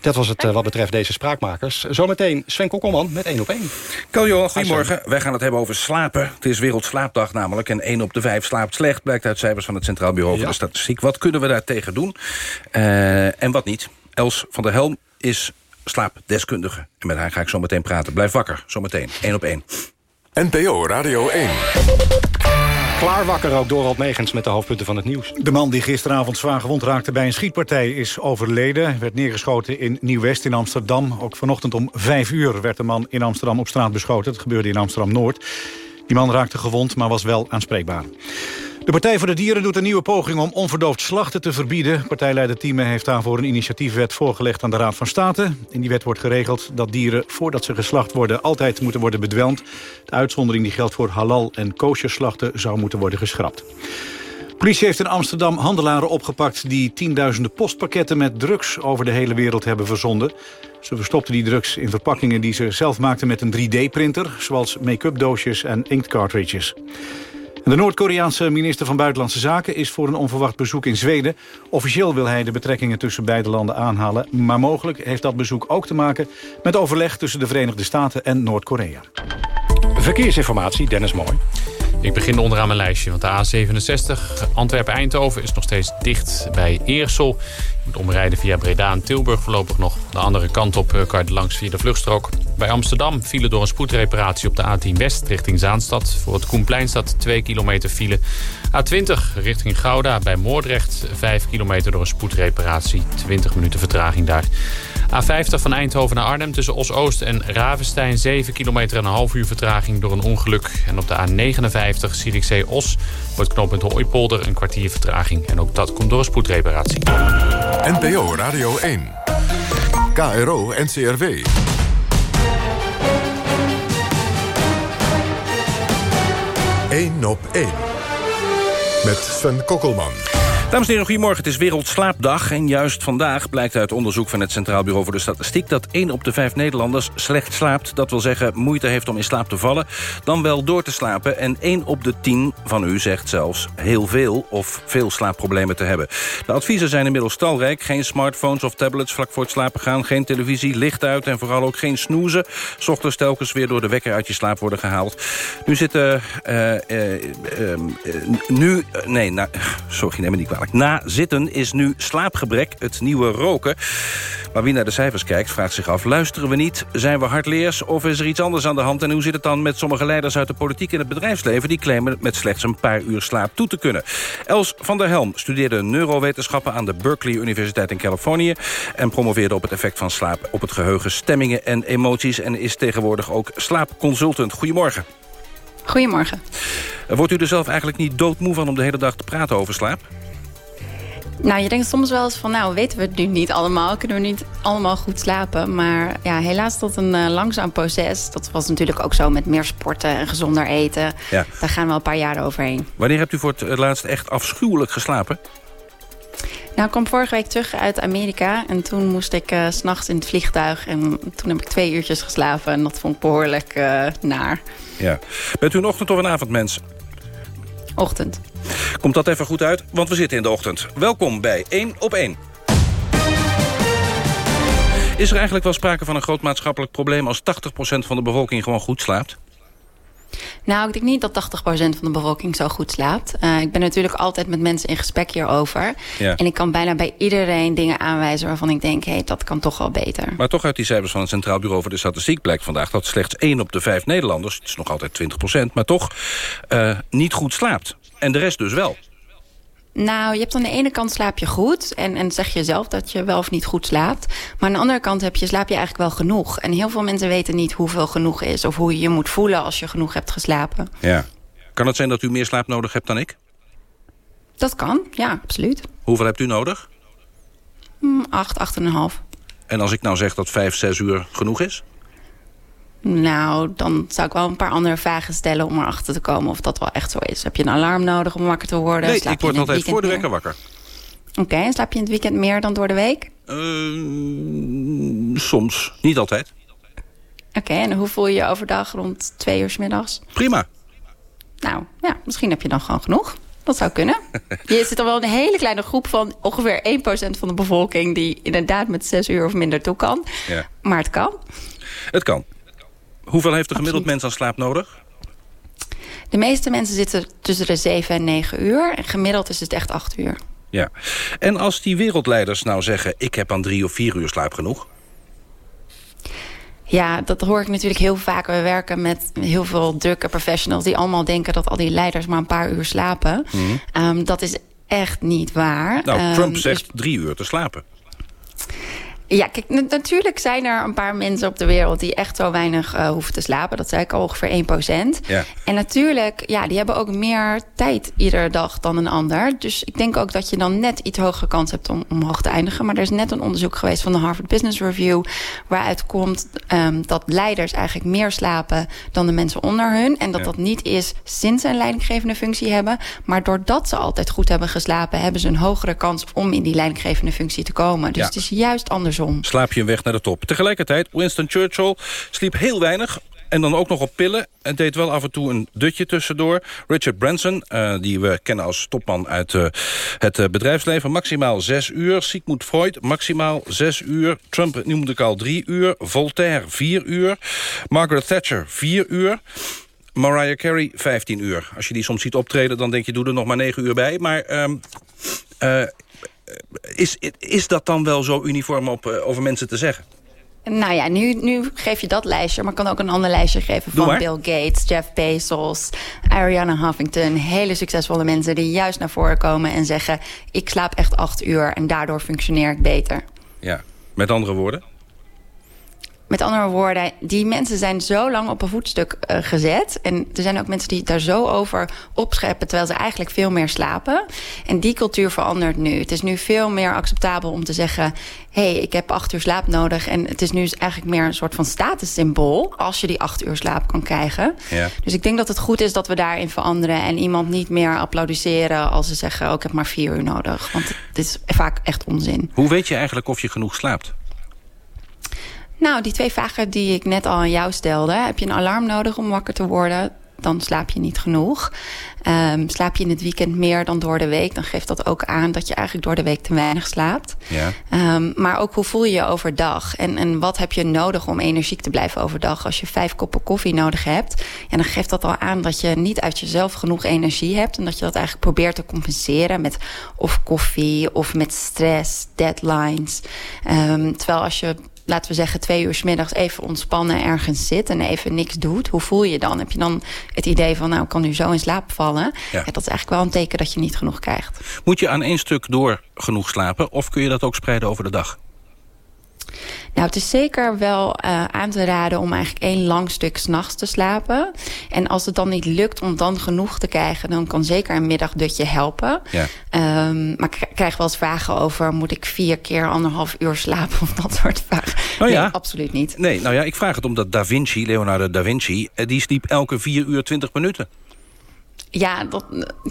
Dat was het eh, wat betreft deze spraakmakers. Zometeen Sven Kokkelman met 1 op 1. Carl-Johan, goedemorgen. Wij gaan het hebben over slapen. Het is Wereldslaapdag namelijk. En 1 op de 5 slaapt slecht, blijkt uit cijfers van het Centraal Bureau voor de Statistiek. Wat kunnen we daar tegen doen? Eh, en wat niet? Els van der Helm is slaapdeskundige. En met haar ga ik zo meteen praten. Blijf wakker, zometeen. 1 op 1. NPO Radio 1. Klaar wakker ook Dorald Megens met de hoofdpunten van het nieuws. De man die gisteravond zwaar gewond raakte bij een schietpartij is overleden. Werd neergeschoten in Nieuw-West in Amsterdam. Ook vanochtend om vijf uur werd de man in Amsterdam op straat beschoten. Het gebeurde in Amsterdam-Noord. Die man raakte gewond, maar was wel aanspreekbaar. De Partij voor de Dieren doet een nieuwe poging om onverdoofd slachten te verbieden. Partijleider Thieme heeft daarvoor een initiatiefwet voorgelegd aan de Raad van State. In die wet wordt geregeld dat dieren voordat ze geslacht worden altijd moeten worden bedwelmd. De uitzondering die geldt voor halal en kosher slachten zou moeten worden geschrapt. Politie heeft in Amsterdam handelaren opgepakt... die tienduizenden postpakketten met drugs over de hele wereld hebben verzonden. Ze verstopten die drugs in verpakkingen die ze zelf maakten met een 3D-printer... zoals make-up doosjes en inkt cartridges. De Noord-Koreaanse minister van Buitenlandse Zaken is voor een onverwacht bezoek in Zweden. Officieel wil hij de betrekkingen tussen beide landen aanhalen. Maar mogelijk heeft dat bezoek ook te maken met overleg tussen de Verenigde Staten en Noord-Korea. Verkeersinformatie, Dennis Mooi. Ik begin onderaan mijn lijstje, want de A67 Antwerpen-Eindhoven is nog steeds dicht bij Eersel. Moet omrijden via Breda en Tilburg voorlopig nog. De andere kant op eh, kan je langs via de vluchtstrook. Bij Amsterdam file door een spoedreparatie op de A10 West richting Zaanstad. Voor het Koenplein staat 2 kilometer file. A20 richting Gouda bij Moordrecht 5 kilometer door een spoedreparatie. 20 minuten vertraging daar. A50 van Eindhoven naar Arnhem tussen Os-Oost en Ravenstein. 7 kilometer en een half uur vertraging door een ongeluk. En op de A59 Zierikzee-Os wordt knooppunt Hooipolder een kwartier vertraging. En ook dat komt door een spoedreparatie. NPO Radio 1. KRO NCRW. Eén op één. Met Sven Kokkelman. Dames en heren, goedemorgen. Het is Wereldslaapdag en juist vandaag blijkt uit onderzoek van het Centraal Bureau voor de Statistiek... dat 1 op de 5 Nederlanders slecht slaapt. Dat wil zeggen moeite heeft om in slaap te vallen, dan wel door te slapen. En 1 op de 10 van u zegt zelfs heel veel of veel slaapproblemen te hebben. De adviezen zijn inmiddels talrijk. Geen smartphones of tablets vlak voor het slapen gaan. Geen televisie, licht uit en vooral ook geen snoezen. S ochtends telkens weer door de wekker uit je slaap worden gehaald. Nu zitten... Uh, uh, uh, nu... nee, nou, sorry, neem me niet kwalijk. Na zitten is nu slaapgebrek het nieuwe roken. Maar wie naar de cijfers kijkt vraagt zich af... luisteren we niet, zijn we hardleers of is er iets anders aan de hand? En hoe zit het dan met sommige leiders uit de politiek en het bedrijfsleven... die claimen met slechts een paar uur slaap toe te kunnen? Els van der Helm studeerde neurowetenschappen... aan de Berkeley Universiteit in Californië... en promoveerde op het effect van slaap op het geheugen, stemmingen en emoties... en is tegenwoordig ook slaapconsultant. Goedemorgen. Goedemorgen. Wordt u er zelf eigenlijk niet doodmoe van om de hele dag te praten over slaap? Nou, je denkt soms wel eens van, nou, weten we het nu niet allemaal? Kunnen we niet allemaal goed slapen? Maar ja, helaas tot een uh, langzaam proces. Dat was natuurlijk ook zo met meer sporten en gezonder eten. Ja. Daar gaan we al een paar jaar overheen. Wanneer hebt u voor het laatst echt afschuwelijk geslapen? Nou, ik kwam vorige week terug uit Amerika. En toen moest ik uh, s'nachts in het vliegtuig. En toen heb ik twee uurtjes geslapen. En dat vond ik behoorlijk uh, naar. Ja. Bent u een ochtend- of een avondmens? Ochtend. Komt dat even goed uit, want we zitten in de ochtend. Welkom bij 1 op 1. Is er eigenlijk wel sprake van een groot maatschappelijk probleem... als 80% van de bevolking gewoon goed slaapt? Nou, ik denk niet dat 80% van de bevolking zo goed slaapt. Uh, ik ben natuurlijk altijd met mensen in gesprek hierover. Ja. En ik kan bijna bij iedereen dingen aanwijzen waarvan ik denk... hé, hey, dat kan toch wel beter. Maar toch uit die cijfers van het Centraal Bureau voor de Statistiek... blijkt vandaag dat slechts 1 op de 5 Nederlanders... het is nog altijd 20%, maar toch uh, niet goed slaapt. En de rest dus wel. Nou, je hebt aan de ene kant slaap je goed. En, en zeg je zelf dat je wel of niet goed slaapt. Maar aan de andere kant heb je, slaap je eigenlijk wel genoeg. En heel veel mensen weten niet hoeveel genoeg is. Of hoe je je moet voelen als je genoeg hebt geslapen. Ja. Kan het zijn dat u meer slaap nodig hebt dan ik? Dat kan, ja, absoluut. Hoeveel hebt u nodig? Mm, acht, acht en een half. En als ik nou zeg dat vijf, zes uur genoeg is? Nou, dan zou ik wel een paar andere vragen stellen om erachter te komen of dat wel echt zo is. Heb je een alarm nodig om wakker te worden? Nee, slaap ik word altijd voor de wekker wakker. Oké, okay, en slaap je in het weekend meer dan door de week? Uh, soms, niet altijd. Oké, okay, en hoe voel je je overdag rond twee uur s middags? Prima. Nou, ja, misschien heb je dan gewoon genoeg. Dat zou kunnen. Je zit er wel een hele kleine groep van ongeveer 1% van de bevolking... die inderdaad met zes uur of minder toe kan. Ja. Maar het kan. Het kan. Hoeveel heeft de gemiddeld mens aan slaap nodig? De meeste mensen zitten tussen de 7 en 9 uur. En gemiddeld is het echt 8 uur. Ja. En als die wereldleiders nou zeggen... ik heb aan drie of vier uur slaap genoeg... Ja, dat hoor ik natuurlijk heel vaak. We werken met heel veel drukke professionals... die allemaal denken dat al die leiders maar een paar uur slapen. Mm. Um, dat is echt niet waar. Nou, Trump um, zegt dus... drie uur te slapen. Ja, kijk, natuurlijk zijn er een paar mensen op de wereld... die echt zo weinig uh, hoeven te slapen. Dat zei ik al ongeveer 1%. Ja. En natuurlijk, ja, die hebben ook meer tijd iedere dag dan een ander. Dus ik denk ook dat je dan net iets hogere kans hebt om omhoog te eindigen. Maar er is net een onderzoek geweest van de Harvard Business Review... waaruit komt um, dat leiders eigenlijk meer slapen dan de mensen onder hun. En dat ja. dat niet is sinds ze een leidinggevende functie hebben. Maar doordat ze altijd goed hebben geslapen... hebben ze een hogere kans om in die leidinggevende functie te komen. Dus ja. het is juist andersom. Slaap je een weg naar de top. Tegelijkertijd, Winston Churchill sliep heel weinig en dan ook nog op pillen. En deed wel af en toe een dutje tussendoor. Richard Branson, uh, die we kennen als topman uit uh, het uh, bedrijfsleven. Maximaal zes uur. Sigmund Freud, maximaal zes uur. Trump noemde ik al drie uur. Voltaire, vier uur. Margaret Thatcher, vier uur. Mariah Carey, 15 uur. Als je die soms ziet optreden, dan denk je, doe er nog maar 9 uur bij. Maar um, is, is dat dan wel zo uniform op, uh, over mensen te zeggen? Nou ja, nu, nu geef je dat lijstje. Maar ik kan ook een ander lijstje geven van Bill Gates, Jeff Bezos, Ariana Huffington. Hele succesvolle mensen die juist naar voren komen en zeggen... ik slaap echt acht uur en daardoor functioneer ik beter. Ja, met andere woorden? Met andere woorden, die mensen zijn zo lang op een voetstuk uh, gezet. En er zijn ook mensen die daar zo over opscheppen... terwijl ze eigenlijk veel meer slapen. En die cultuur verandert nu. Het is nu veel meer acceptabel om te zeggen... hé, hey, ik heb acht uur slaap nodig. En het is nu eigenlijk meer een soort van statussymbool... als je die acht uur slaap kan krijgen. Ja. Dus ik denk dat het goed is dat we daarin veranderen... en iemand niet meer applaudisseren als ze zeggen... Oh, ik heb maar vier uur nodig. Want het is vaak echt onzin. Hoe weet je eigenlijk of je genoeg slaapt? Nou, die twee vragen die ik net al aan jou stelde. Heb je een alarm nodig om wakker te worden? Dan slaap je niet genoeg. Um, slaap je in het weekend meer dan door de week... dan geeft dat ook aan dat je eigenlijk door de week te weinig slaapt. Ja. Um, maar ook hoe voel je je overdag? En, en wat heb je nodig om energiek te blijven overdag? Als je vijf koppen koffie nodig hebt... Ja, dan geeft dat al aan dat je niet uit jezelf genoeg energie hebt... en dat je dat eigenlijk probeert te compenseren met of koffie... of met stress, deadlines. Um, terwijl als je laten we zeggen, twee uur s middags even ontspannen ergens zit en even niks doet. Hoe voel je dan? Heb je dan het idee van, nou, ik kan nu zo in slaap vallen? Ja. dat is eigenlijk wel een teken dat je niet genoeg krijgt. Moet je aan één stuk door genoeg slapen of kun je dat ook spreiden over de dag? Nou, het is zeker wel uh, aan te raden om eigenlijk één lang stuk s'nachts te slapen. En als het dan niet lukt om dan genoeg te krijgen... dan kan zeker een middagdutje helpen. Ja. Um, maar ik krijg wel eens vragen over... moet ik vier keer anderhalf uur slapen of dat soort vragen? Oh ja. Nee, absoluut niet. Nee, nou ja, ik vraag het omdat Da Vinci, Leonardo da Vinci... Eh, die sliep elke vier uur twintig minuten. Ja, dat,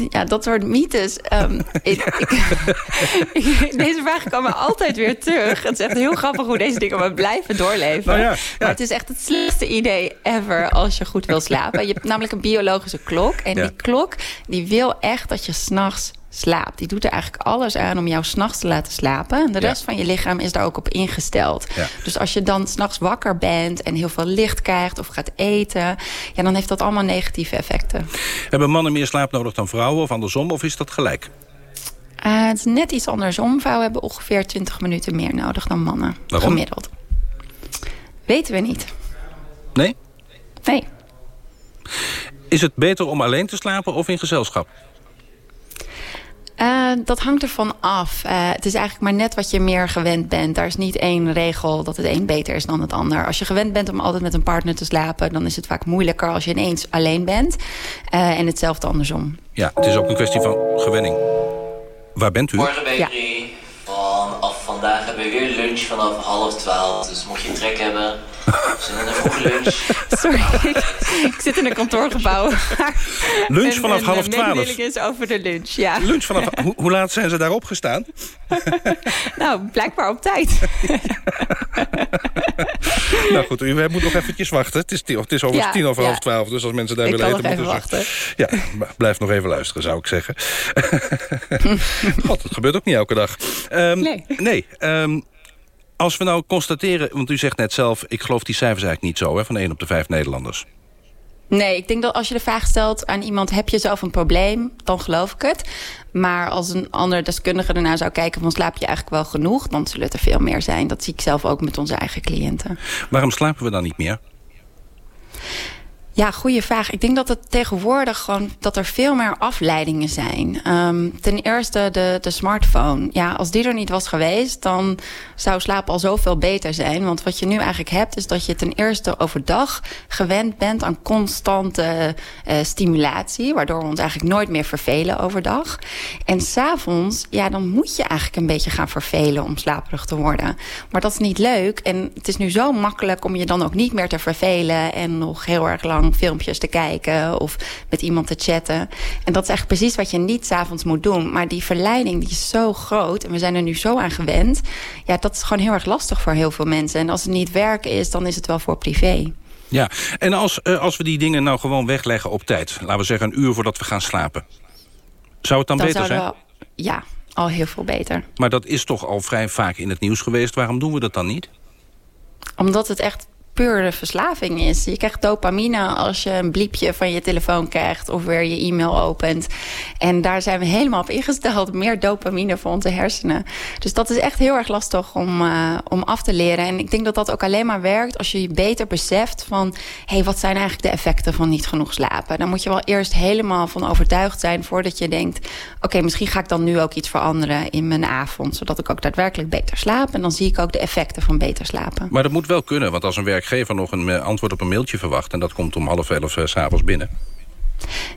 ja, dat soort mythes. Um, ik, ik, deze vraag komen altijd weer terug. Het is echt heel grappig hoe deze dingen maar blijven doorleven. Nou ja, Maar het is echt het slechtste idee ever als je goed wil slapen. Je hebt namelijk een biologische klok. En die klok die wil echt dat je s'nachts slaapt. Die doet er eigenlijk alles aan om jou s'nachts te laten slapen. En de rest van je lichaam is daar ook op ingesteld. Dus als je dan s'nachts wakker bent en heel veel licht krijgt of gaat eten... Ja, dan heeft dat allemaal negatieve effecten. Hebben mannen meer slaap nodig dan vrouwen of andersom? Of is dat gelijk? Uh, het is net iets andersom. Vrouwen hebben ongeveer 20 minuten meer nodig dan mannen. Waarom? Gemiddeld. Weten we niet. Nee? Nee. Is het beter om alleen te slapen of in gezelschap? Uh, dat hangt ervan af. Uh, het is eigenlijk maar net wat je meer gewend bent. Daar is niet één regel dat het een beter is dan het ander. Als je gewend bent om altijd met een partner te slapen... dan is het vaak moeilijker als je ineens alleen bent. Uh, en hetzelfde andersom. Ja, het is ook een kwestie van gewenning. Waar bent u? Morgen bij ja. Vanaf vandaag hebben we weer lunch vanaf half twaalf. Dus mocht je trek hebben, Sorry, ik, zit in een kantoorgebouw. lunch vanaf en, half twaalf? De is over de lunch, ja. Lunch vanaf... Hoe, hoe laat zijn ze daar opgestaan? nou, blijkbaar op tijd. nou goed, u moet nog eventjes wachten. Het is, het is over ja, tien over ja. half twaalf. Dus als mensen daar ik willen eten... moeten even wachten. Ja, blijf nog even luisteren, zou ik zeggen. God, dat gebeurt ook niet elke dag. Um, nee. Nee, um, als we nou constateren... want u zegt net zelf, ik geloof die cijfers eigenlijk niet zo... Hè, van 1 op de 5 Nederlanders. Nee, ik denk dat als je de vraag stelt aan iemand... heb je zelf een probleem, dan geloof ik het. Maar als een andere deskundige ernaar zou kijken... van slaap je eigenlijk wel genoeg, dan zullen het er veel meer zijn. Dat zie ik zelf ook met onze eigen cliënten. Waarom slapen we dan niet meer? Ja, goede vraag. Ik denk dat het tegenwoordig gewoon dat er veel meer afleidingen zijn. Um, ten eerste de, de smartphone. Ja, als die er niet was geweest, dan zou slaap al zoveel beter zijn. Want wat je nu eigenlijk hebt, is dat je ten eerste overdag gewend bent aan constante uh, stimulatie. Waardoor we ons eigenlijk nooit meer vervelen overdag. En s'avonds, ja, dan moet je eigenlijk een beetje gaan vervelen om slaperig te worden. Maar dat is niet leuk. En het is nu zo makkelijk om je dan ook niet meer te vervelen en nog heel erg lang filmpjes te kijken of met iemand te chatten. En dat is eigenlijk precies wat je niet s'avonds moet doen. Maar die verleiding die is zo groot en we zijn er nu zo aan gewend. Ja, dat is gewoon heel erg lastig voor heel veel mensen. En als het niet werken is, dan is het wel voor privé. Ja, en als, uh, als we die dingen nou gewoon wegleggen op tijd... laten we zeggen een uur voordat we gaan slapen... zou het dan, dan beter zijn? Ja, al heel veel beter. Maar dat is toch al vrij vaak in het nieuws geweest. Waarom doen we dat dan niet? Omdat het echt verslaving is. Je krijgt dopamine als je een bliepje van je telefoon krijgt... of weer je e-mail opent. En daar zijn we helemaal op ingesteld. Meer dopamine voor onze hersenen. Dus dat is echt heel erg lastig om, uh, om af te leren. En ik denk dat dat ook alleen maar werkt als je je beter beseft van... hé, hey, wat zijn eigenlijk de effecten van niet genoeg slapen? Dan moet je wel eerst helemaal van overtuigd zijn... voordat je denkt, oké, misschien ga ik dan nu ook iets veranderen in mijn avond... zodat ik ook daadwerkelijk beter slaap. En dan zie ik ook de effecten van beter slapen. Maar dat moet wel kunnen, want als een werkgever nog een eh, antwoord op een mailtje verwacht... en dat komt om half elf uh, s'avonds binnen...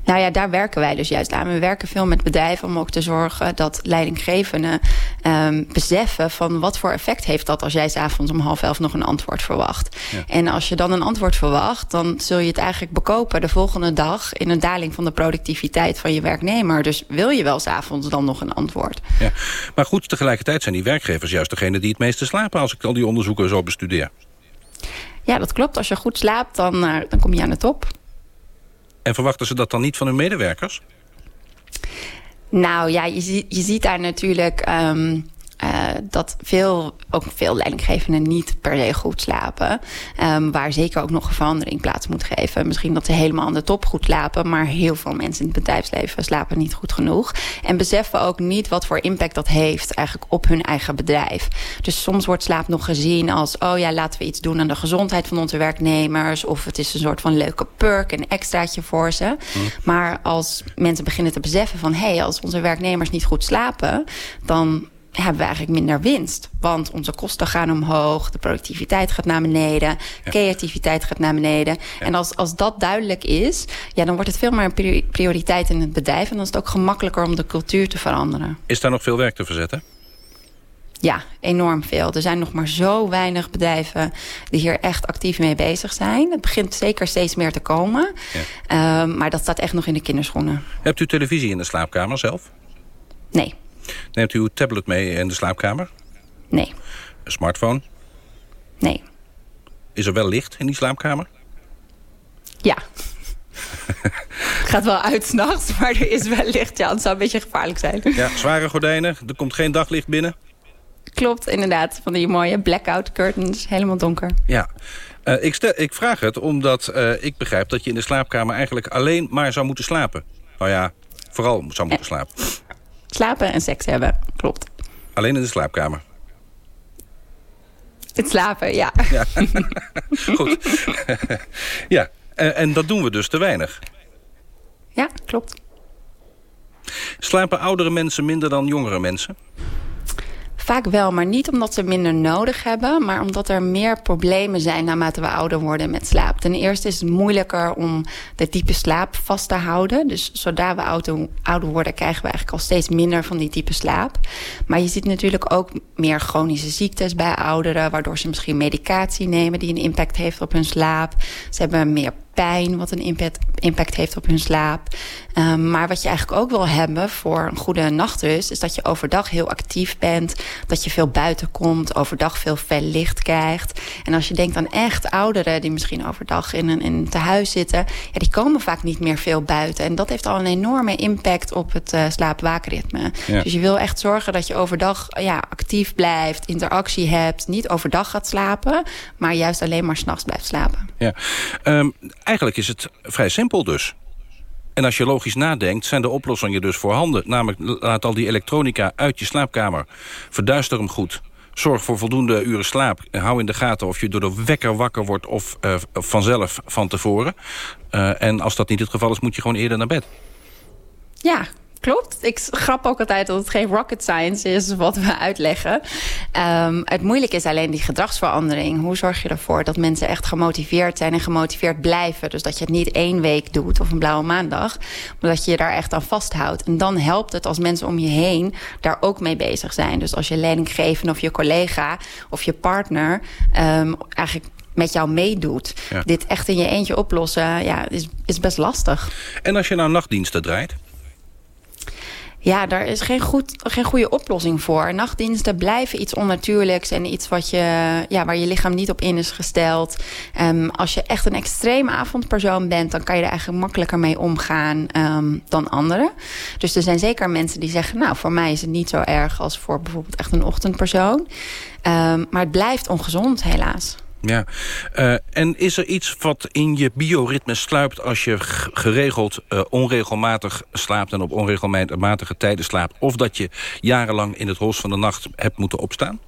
Nou ja, daar werken wij dus juist aan. We werken veel met bedrijven om ook te zorgen dat leidinggevenden um, beseffen van wat voor effect heeft dat als jij s'avonds om half elf nog een antwoord verwacht. Ja. En als je dan een antwoord verwacht, dan zul je het eigenlijk bekopen de volgende dag in een daling van de productiviteit van je werknemer. Dus wil je wel s'avonds dan nog een antwoord. Ja. Maar goed, tegelijkertijd zijn die werkgevers juist degene die het meeste slapen als ik al die onderzoeken zo bestudeer. Ja, dat klopt. Als je goed slaapt, dan, uh, dan kom je aan de top. En verwachten ze dat dan niet van hun medewerkers? Nou ja, je, ziet, je ziet daar natuurlijk um, uh, dat veel, ook veel leidinggevenden niet per se goed slapen. Um, waar zeker ook nog een verandering plaats moet geven. Misschien dat ze helemaal aan de top goed slapen... maar heel veel mensen in het bedrijfsleven slapen niet goed genoeg. En beseffen ook niet wat voor impact dat heeft eigenlijk op hun eigen bedrijf. Dus soms wordt slaap nog gezien als... oh ja, laten we iets doen aan de gezondheid van onze werknemers... of het is een soort van leuke perk, een extraatje voor ze. Hm. Maar als mensen beginnen te beseffen van... hé, hey, als onze werknemers niet goed slapen... dan hebben we eigenlijk minder winst. Want onze kosten gaan omhoog, de productiviteit gaat naar beneden... Ja. creativiteit gaat naar beneden. Ja. En als, als dat duidelijk is, ja, dan wordt het veel meer een prioriteit in het bedrijf... en dan is het ook gemakkelijker om de cultuur te veranderen. Is daar nog veel werk te verzetten? Ja, enorm veel. Er zijn nog maar zo weinig bedrijven die hier echt actief mee bezig zijn. Het begint zeker steeds meer te komen. Ja. Um, maar dat staat echt nog in de kinderschoenen. Hebt u televisie in de slaapkamer zelf? Nee. Neemt u uw tablet mee in de slaapkamer? Nee. Een smartphone? Nee. Is er wel licht in die slaapkamer? Ja. Het gaat wel uit s'nachts, maar er is wel licht. Ja, het zou een beetje gevaarlijk zijn. Ja, zware gordijnen, er komt geen daglicht binnen? Klopt, inderdaad. Van die mooie blackout curtains, helemaal donker. Ja. Uh, ik, stel, ik vraag het omdat uh, ik begrijp dat je in de slaapkamer... eigenlijk alleen maar zou moeten slapen. Nou ja, vooral zou moeten slapen. Slapen en seks hebben, klopt. Alleen in de slaapkamer? Het slapen, ja. ja. Goed. ja, en, en dat doen we dus te weinig. Ja, klopt. Slapen oudere mensen minder dan jongere mensen? Vaak wel, maar niet omdat ze minder nodig hebben... maar omdat er meer problemen zijn naarmate we ouder worden met slaap. Ten eerste is het moeilijker om de diepe slaap vast te houden. Dus zodra we ouder, worden krijgen we eigenlijk al steeds minder van die diepe slaap. Maar je ziet natuurlijk ook meer chronische ziektes bij ouderen... waardoor ze misschien medicatie nemen die een impact heeft op hun slaap. Ze hebben meer pijn, wat een impact, impact heeft op hun slaap. Um, maar wat je eigenlijk ook wil hebben voor een goede nachtrust... is dat je overdag heel actief bent. Dat je veel buiten komt, overdag veel fel licht krijgt. En als je denkt aan echt ouderen die misschien overdag in een, in een tehuis zitten... Ja, die komen vaak niet meer veel buiten. En dat heeft al een enorme impact op het uh, slaap-waakritme. Ja. Dus je wil echt zorgen dat je overdag ja, actief blijft, interactie hebt... niet overdag gaat slapen, maar juist alleen maar s'nachts blijft slapen. Ja. Um, eigenlijk is het vrij simpel dus. En als je logisch nadenkt, zijn de oplossingen dus voorhanden. Namelijk, laat al die elektronica uit je slaapkamer. Verduister hem goed. Zorg voor voldoende uren slaap. Hou in de gaten of je door de wekker wakker wordt... of uh, vanzelf van tevoren. Uh, en als dat niet het geval is, moet je gewoon eerder naar bed. Ja, klopt. Ik grap ook altijd dat het geen rocket science is wat we uitleggen. Um, het moeilijke is alleen die gedragsverandering. Hoe zorg je ervoor dat mensen echt gemotiveerd zijn en gemotiveerd blijven? Dus dat je het niet één week doet of een blauwe maandag. Maar dat je je daar echt aan vasthoudt. En dan helpt het als mensen om je heen daar ook mee bezig zijn. Dus als je leidinggevende of je collega of je partner... Um, eigenlijk met jou meedoet. Ja. Dit echt in je eentje oplossen ja, is, is best lastig. En als je nou nachtdiensten draait? Ja, daar is geen, goed, geen goede oplossing voor. Nachtdiensten blijven iets onnatuurlijks en iets wat je, ja, waar je lichaam niet op in is gesteld. Um, als je echt een extreem avondpersoon bent, dan kan je er eigenlijk makkelijker mee omgaan um, dan anderen. Dus er zijn zeker mensen die zeggen, nou, voor mij is het niet zo erg als voor bijvoorbeeld echt een ochtendpersoon. Um, maar het blijft ongezond, helaas. Ja, uh, en is er iets wat in je bioritme sluipt... als je geregeld uh, onregelmatig slaapt en op onregelmatige tijden slaapt... of dat je jarenlang in het hols van de nacht hebt moeten opstaan?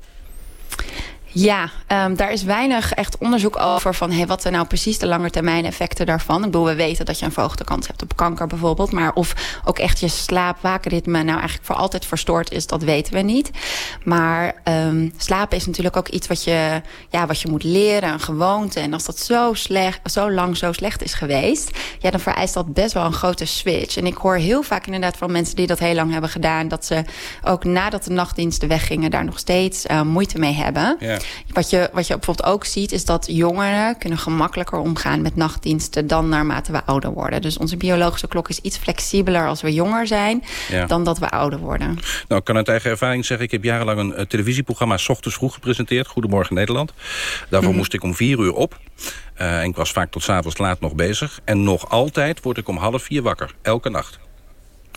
Ja, um, daar is weinig echt onderzoek over van hey, wat zijn nou precies de langetermijn effecten daarvan. Ik bedoel, we weten dat je een verhoogde kans hebt op kanker bijvoorbeeld. Maar of ook echt je slaap-wakenritme nou eigenlijk voor altijd verstoord is, dat weten we niet. Maar um, slapen is natuurlijk ook iets wat je, ja, wat je moet leren, een gewoonte. En als dat zo, slecht, zo lang zo slecht is geweest, ja, dan vereist dat best wel een grote switch. En ik hoor heel vaak inderdaad van mensen die dat heel lang hebben gedaan, dat ze ook nadat de nachtdiensten weggingen, daar nog steeds uh, moeite mee hebben. Ja. Wat je, wat je bijvoorbeeld ook ziet is dat jongeren kunnen gemakkelijker omgaan met nachtdiensten dan naarmate we ouder worden. Dus onze biologische klok is iets flexibeler als we jonger zijn dan dat we ouder worden. Nou, ik kan uit eigen ervaring zeggen, ik heb jarenlang een uh, televisieprogramma s ochtends vroeg gepresenteerd, Goedemorgen Nederland. Daarvoor mm. moest ik om vier uur op. Uh, en ik was vaak tot s avonds laat nog bezig. En nog altijd word ik om half vier wakker, elke nacht.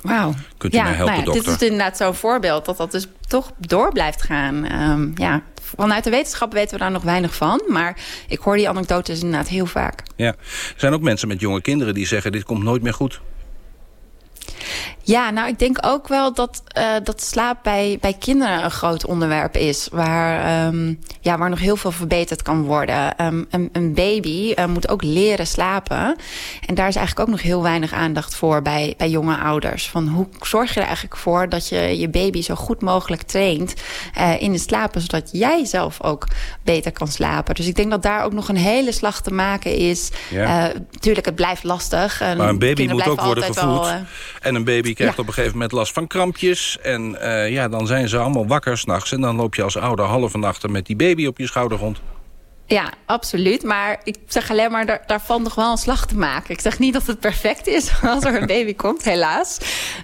Wauw. Kunt u ja, mij helpen, nou ja, dokter? Dit is inderdaad zo'n voorbeeld dat dat dus toch door blijft gaan. Um, ja, vanuit de wetenschap weten we daar nog weinig van. Maar ik hoor die anekdotes inderdaad heel vaak. Ja. Er zijn ook mensen met jonge kinderen die zeggen... dit komt nooit meer goed. Ja, nou ik denk ook wel dat, uh, dat slaap bij, bij kinderen een groot onderwerp is. Waar, um, ja, waar nog heel veel verbeterd kan worden. Um, een, een baby uh, moet ook leren slapen. En daar is eigenlijk ook nog heel weinig aandacht voor bij, bij jonge ouders. Van hoe zorg je er eigenlijk voor dat je je baby zo goed mogelijk traint uh, in het slapen. Zodat jij zelf ook beter kan slapen. Dus ik denk dat daar ook nog een hele slag te maken is. Ja. tuurlijk, het blijft lastig. Maar een baby moet ook worden gevoed. Wel, en een baby krijgt op een gegeven moment last van krampjes. En uh, ja, dan zijn ze allemaal wakker s'nachts. En dan loop je als ouder halve nachten met die baby op je schouder rond. Ja, absoluut. Maar ik zeg alleen maar, daar, daarvan nog wel een slag te maken. Ik zeg niet dat het perfect is als er een baby komt, helaas.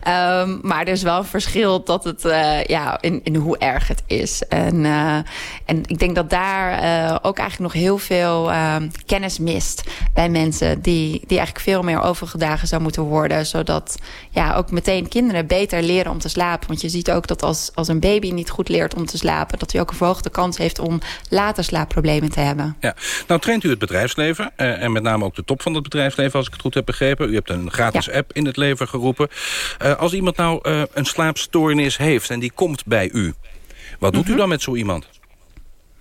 Um, maar er is wel een verschil dat het, uh, ja, in, in hoe erg het is. En, uh, en ik denk dat daar uh, ook eigenlijk nog heel veel kennis mist bij mensen... Die, die eigenlijk veel meer overgedragen zou moeten worden. Zodat ja, ook meteen kinderen beter leren om te slapen. Want je ziet ook dat als, als een baby niet goed leert om te slapen... dat hij ook een verhoogde kans heeft om later slaapproblemen te hebben. Ja. Nou traint u het bedrijfsleven uh, en met name ook de top van het bedrijfsleven... als ik het goed heb begrepen. U hebt een gratis app in het leven geroepen. Uh, als iemand nou uh, een slaapstoornis heeft en die komt bij u... wat doet mm -hmm. u Mhm. dan met zo iemand?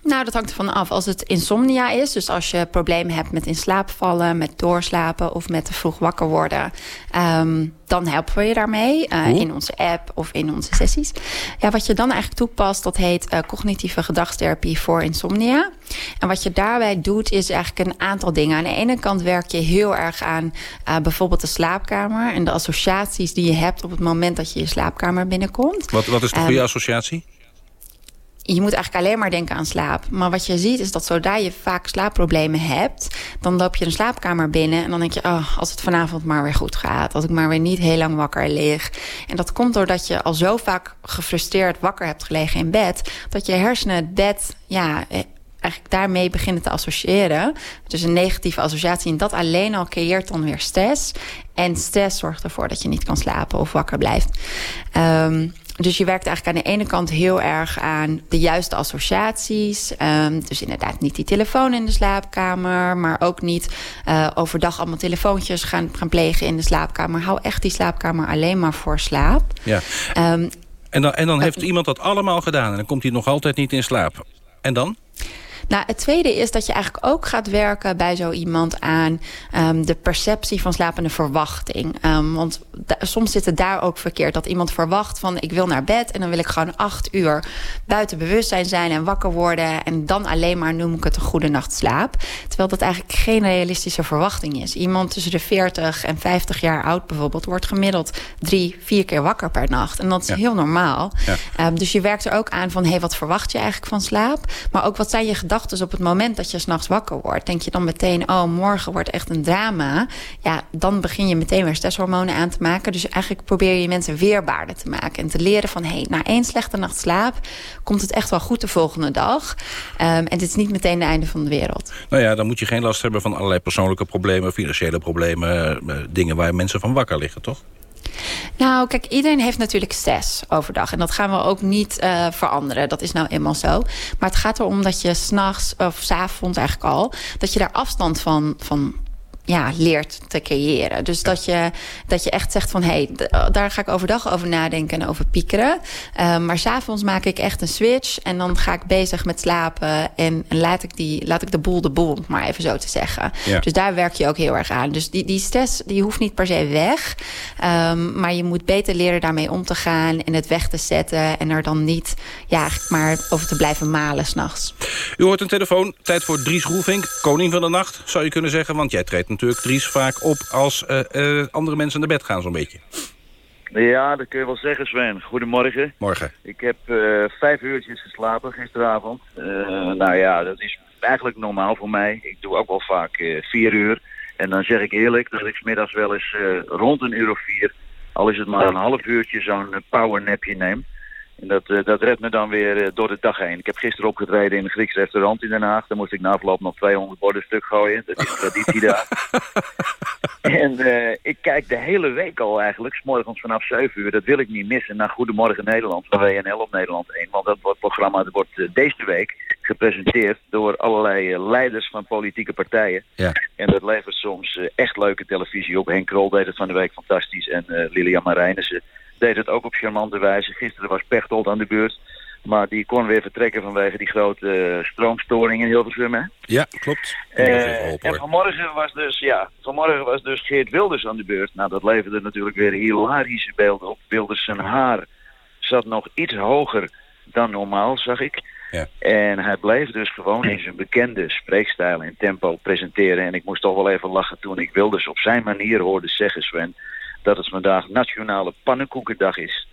Nou, dat hangt ervan af. Als het insomnia is, dus als je problemen hebt met in slaap vallen... met doorslapen of met te vroeg wakker worden... Um, dan helpen we je daarmee uh, in onze app of in onze sessies. Ja, wat je dan eigenlijk toepast, dat heet uh, cognitieve gedragstherapie voor insomnia. En wat je daarbij doet, is eigenlijk een aantal dingen. Aan de ene kant werk je heel erg aan uh, bijvoorbeeld de slaapkamer... en de associaties die je hebt op het moment dat je je slaapkamer binnenkomt. Wat, wat is de goede um, associatie? Je moet eigenlijk alleen maar denken aan slaap. Maar wat je ziet is dat zodra je vaak slaapproblemen hebt... dan loop je een slaapkamer binnen en dan denk je... Oh, als het vanavond maar weer goed gaat. Als ik maar weer niet heel lang wakker lig. En dat komt doordat je al zo vaak gefrustreerd wakker hebt gelegen in bed... dat je hersenen het bed... ja eigenlijk daarmee beginnen te associëren. Dus een negatieve associatie. En dat alleen al creëert dan weer stress. En stress zorgt ervoor dat je niet kan slapen of wakker blijft. Um, dus je werkt eigenlijk aan de ene kant heel erg aan de juiste associaties. Um, dus inderdaad niet die telefoon in de slaapkamer. Maar ook niet uh, overdag allemaal telefoontjes gaan, gaan plegen in de slaapkamer. Hou echt die slaapkamer alleen maar voor slaap. Ja. Um, en dan, en dan heeft uh, iemand dat allemaal gedaan. En dan komt hij nog altijd niet in slaap. En dan? Nou, het tweede is dat je eigenlijk ook gaat werken bij zo iemand aan um, de perceptie van slaap en de verwachting. Um, want soms zit het daar ook verkeerd. Dat iemand verwacht van ik wil naar bed en dan wil ik gewoon acht uur buiten bewustzijn zijn en wakker worden. En dan alleen maar noem ik het een goede nacht slaap. Terwijl dat eigenlijk geen realistische verwachting is. Iemand tussen de 40 en 50 jaar oud bijvoorbeeld wordt gemiddeld drie, vier keer wakker per nacht. En dat is ja. heel normaal. Ja. Um, dus je werkt er ook aan van hé, hey, wat verwacht je eigenlijk van slaap? Maar ook wat zijn je gedachten? Dus op het moment dat je s'nachts wakker wordt... denk je dan meteen, oh, morgen wordt echt een drama. Ja, dan begin je meteen weer stresshormonen aan te maken. Dus eigenlijk probeer je mensen weerbaarder te maken. En te leren van, hé, hey, na één slechte nacht slaap... komt het echt wel goed de volgende dag. Um, en het is niet meteen het einde van de wereld. Nou ja, dan moet je geen last hebben van allerlei persoonlijke problemen... financiële problemen, dingen waar mensen van wakker liggen, toch? Nou, kijk, iedereen heeft natuurlijk stress overdag. En dat gaan we ook niet uh, veranderen. Dat is nou eenmaal zo. Maar het gaat erom dat je s'nachts of s avonds eigenlijk al... dat je daar afstand van, van ja, leert te creëren. Dus dat, je, dat je echt zegt van... hé, hey, daar ga ik overdag over nadenken en over piekeren. Uh, maar s'avonds maak ik echt een switch... en dan ga ik bezig met slapen... en, en laat, ik die, laat ik de boel de boel, om maar even zo te zeggen. Ja. Dus daar werk je ook heel erg aan. Dus die, die stress die hoeft niet per se weg. Um, maar je moet beter leren daarmee om te gaan... en het weg te zetten... en er dan niet ja, maar over te blijven malen s'nachts. U hoort een telefoon. Tijd voor Dries Roelvink, koning van de nacht, zou je kunnen zeggen. Want jij treedt natuurlijk Dries vaak op als uh, uh, andere mensen naar bed gaan zo'n beetje. Ja, dat kun je wel zeggen Sven. Goedemorgen. Morgen. Ik heb uh, vijf uurtjes geslapen gisteravond. nou ja, dat is eigenlijk normaal voor mij. Ik doe ook wel vaak vier uur. En dan zeg ik eerlijk dat ik smiddags wel eens rond een uur of vier... al is het maar een half uurtje zo'n powernapje neem. En dat, uh, dat redt me dan weer uh, door de dag heen. Ik heb gisteren opgetreden in een Grieks restaurant in Den Haag. Daar moest ik na afloop nog 200 borden stuk gooien. Dat is traditie daar. en uh, ik kijk de hele week al eigenlijk, s morgens vanaf 7 uur. Dat wil ik niet missen naar Goedemorgen Nederland van WNL op Nederland 1. Want dat wordt, programma dat wordt deze week gepresenteerd door allerlei leiders van politieke partijen. Ja. En dat levert soms echt leuke televisie op. Henk Krol deed het van de week fantastisch. En Lilian Marijnissen deed het ook op charmante wijze. Gisteren was Pechtold aan de beurt. Maar die kon weer vertrekken vanwege die grote uh, stroomstoring in Hilversum. Hè? Ja, klopt. Uh, en vanmorgen was, dus, ja, vanmorgen was dus Geert Wilders aan de beurt. Nou, dat leverde natuurlijk weer hilarische beelden op. Wilders zijn haar zat nog iets hoger dan normaal, zag ik. Ja. En hij bleef dus gewoon in zijn bekende spreekstijl en tempo presenteren. En ik moest toch wel even lachen toen ik Wilders op zijn manier hoorde zeggen, Sven dat het vandaag Nationale Pannenkoekendag is.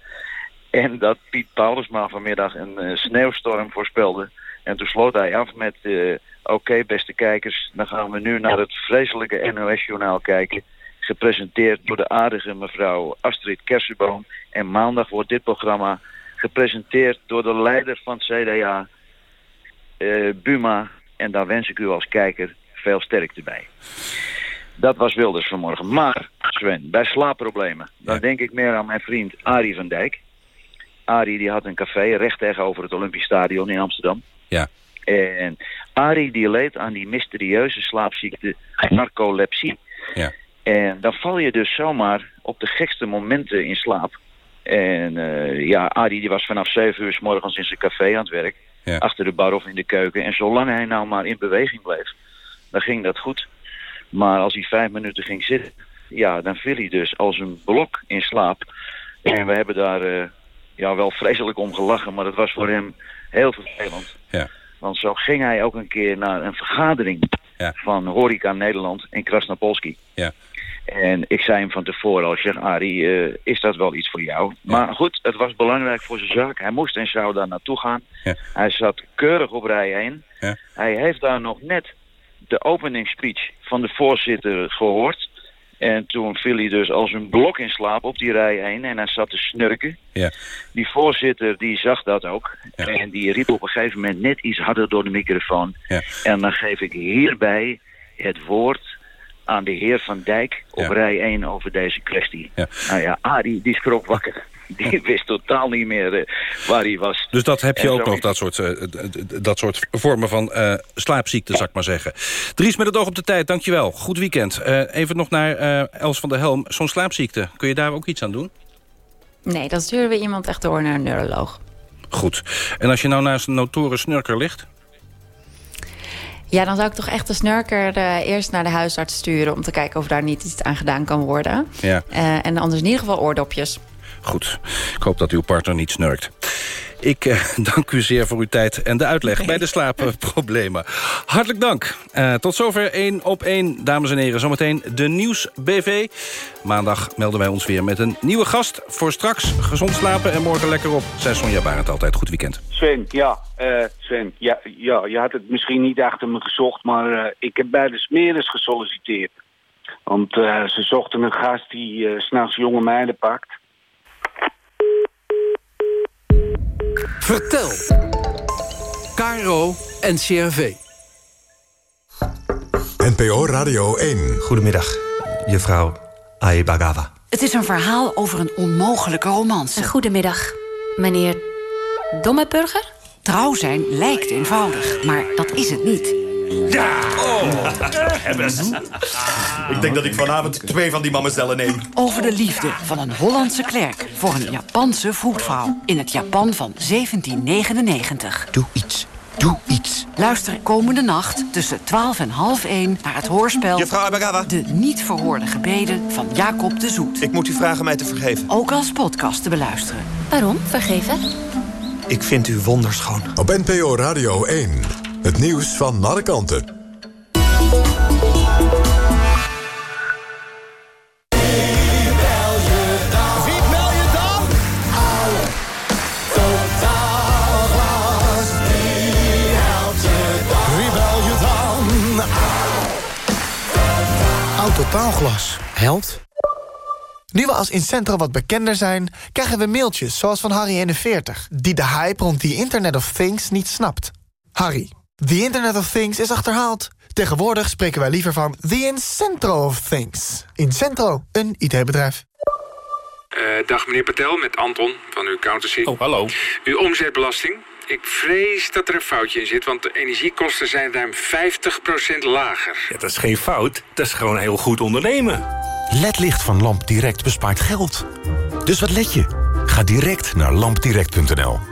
En dat Piet Paulusma vanmiddag een uh, sneeuwstorm voorspelde. En toen sloot hij af met... Uh, Oké, beste kijkers, dan gaan we nu naar het vreselijke NOS-journaal kijken. Gepresenteerd door de aardige mevrouw Astrid Kersenboom. En maandag wordt dit programma gepresenteerd door de leider van het CDA, uh, Buma. En daar wens ik u als kijker veel sterkte bij. Dat was Wilders vanmorgen. Maar, Sven, bij slaapproblemen... dan denk ik meer aan mijn vriend Arie van Dijk. Arie die had een café recht tegenover het Olympisch Stadion in Amsterdam. Ja. En Arie die leed aan die mysterieuze slaapziekte narcolepsie. Ja. En dan val je dus zomaar op de gekste momenten in slaap. En uh, ja, Arie die was vanaf 7 uur s morgens in zijn café aan het werk. Ja. Achter de bar of in de keuken. En zolang hij nou maar in beweging bleef, dan ging dat goed. Maar als hij vijf minuten ging zitten, ja, dan viel hij dus als een blok in slaap. En we hebben daar uh, ja, wel vreselijk om gelachen, maar het was voor hem heel vervelend. Ja. Want zo ging hij ook een keer naar een vergadering ja. van Horeca Nederland in Krasnapolski. Ja. En ik zei hem van tevoren al, zeg Arie, uh, is dat wel iets voor jou? Ja. Maar goed, het was belangrijk voor zijn zaak. Hij moest en zou daar naartoe gaan. Ja. Hij zat keurig op rij 1. Ja. Hij heeft daar nog net de openingsspeech van de voorzitter gehoord. En toen viel hij dus als een blok in slaap op die rij 1 en hij zat te snurken. Ja. Die voorzitter die zag dat ook. Ja. En die riep op een gegeven moment net iets harder door de microfoon. Ja. En dan geef ik hierbij het woord aan de heer Van Dijk op rij 1 over deze kwestie. Nou ja, Arie die schrok wakker. Die wist totaal niet meer eh, waar hij was. Dus dat heb je En ook nog, dat soort, eh, dat soort vormen van eh, slaapziekte, zou ik maar zeggen. Dries met het oog op de tijd, dankjewel. Goed weekend. Eh, even nog naar eh, Els van der Helm. Zo'n slaapziekte, kun je daar ook iets aan doen? Nee, dan sturen we iemand echt door naar een neuroloog. Goed. En als je nou naast een notoren snurker ligt? Ja, dan zou ik toch echt de snurker eh, eerst naar de huisarts sturen... om te kijken of daar niet iets aan gedaan kan worden. Ja. Eh, en anders in ieder geval oordopjes. Goed. Ik hoop dat uw partner niet snurkt. Ik eh, dank u zeer voor uw tijd en de uitleg bij de slaapproblemen. Hartelijk dank. Eh, tot zover 1 op 1, dames en heren. Zometeen de Nieuws BV. Maandag melden wij ons weer met een nieuwe gast. Voor straks gezond slapen en morgen lekker op. Zij Sonja Barend altijd. Goed weekend. Sven, ja, eh, Sven, ja, ja, je had het misschien niet achter me gezocht, maar eh, ik heb bij de Smeres gesolliciteerd. Want ze zochten een gast die s'nachts jonge meiden pakt. Vertel. Caro en CRV. NPO Radio 1. Goedemiddag, juffrouw Aibagawa. Het is een verhaal over een onmogelijke romance. Goedemiddag, meneer Dommeburger? Trouw zijn lijkt eenvoudig, maar dat is het niet. Ja! Oh, hebben ze. Ik denk dat ik vanavond twee van die mammezellen neem. Over de liefde van een Hollandse klerk voor een Japanse voetvrouw... in het Japan van 1799. Doe iets. Doe iets. Luister komende nacht tussen 12 en half 1 naar het hoorspel... Juffrouw Abagawa. De niet verhoorde gebeden van Jacob de Zoet. Ik moet u vragen mij te vergeven. Ook als podcast te beluisteren. Waarom? Vergeven? Ik vind u wonderschoon. Op NPO Radio 1. Het nieuws van alle kanten. Wie bel je dan? Au. Totaalglas, die helpt je dan. Wie bel je dan? Au. Totaalglas helpt. Nu we als Incentro wat bekender zijn... krijgen we mailtjes zoals van Harry41... die de hype rond die Internet of Things niet snapt. Harry, the Internet of Things is achterhaald. Tegenwoordig spreken wij liever van the Incentro of Things. Incentro, een IT-bedrijf. Eh, dag meneer Patel, met Anton van uw accountancy. Oh, hallo. Uw omzetbelasting. Ik vrees dat er een foutje in zit, want de energiekosten zijn ruim 50% lager. Ja, dat is geen fout, dat is gewoon heel goed ondernemen. LED-licht van Lamp Direct bespaart geld. Dus wat let je? Ga direct naar lampdirect.nl.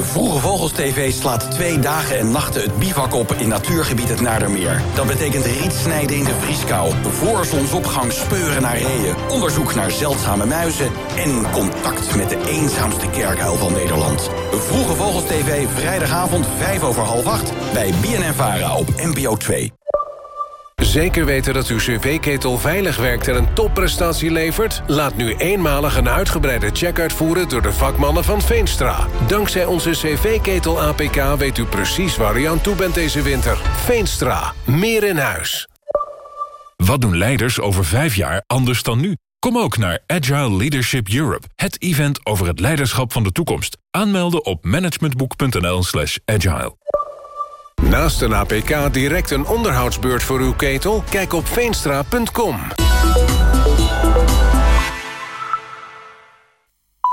Vroege Vogels TV slaat twee dagen en nachten het bivak op in natuurgebied het Naardermeer. Dat betekent riet snijden in de vrieskou, voor zonsopgang speuren naar reeën, onderzoek naar zeldzame muizen en contact met de eenzaamste kerkuil van Nederland. Vroege Vogels TV, vrijdagavond 5 over half acht bij BNN Vara op NPO 2. Zeker weten dat uw cv-ketel veilig werkt en een topprestatie levert? Laat nu eenmalig een uitgebreide check uitvoeren door de vakmannen van Veenstra. Dankzij onze cv-ketel APK weet u precies waar u aan toe bent deze winter. Veenstra, meer in huis. Wat doen leiders over vijf jaar anders dan nu? Kom ook naar Agile Leadership Europe, het event over het leiderschap van de toekomst. Aanmelden op managementboek.nl slash agile. Naast een APK direct een onderhoudsbeurt voor uw ketel? Kijk op veenstra.com.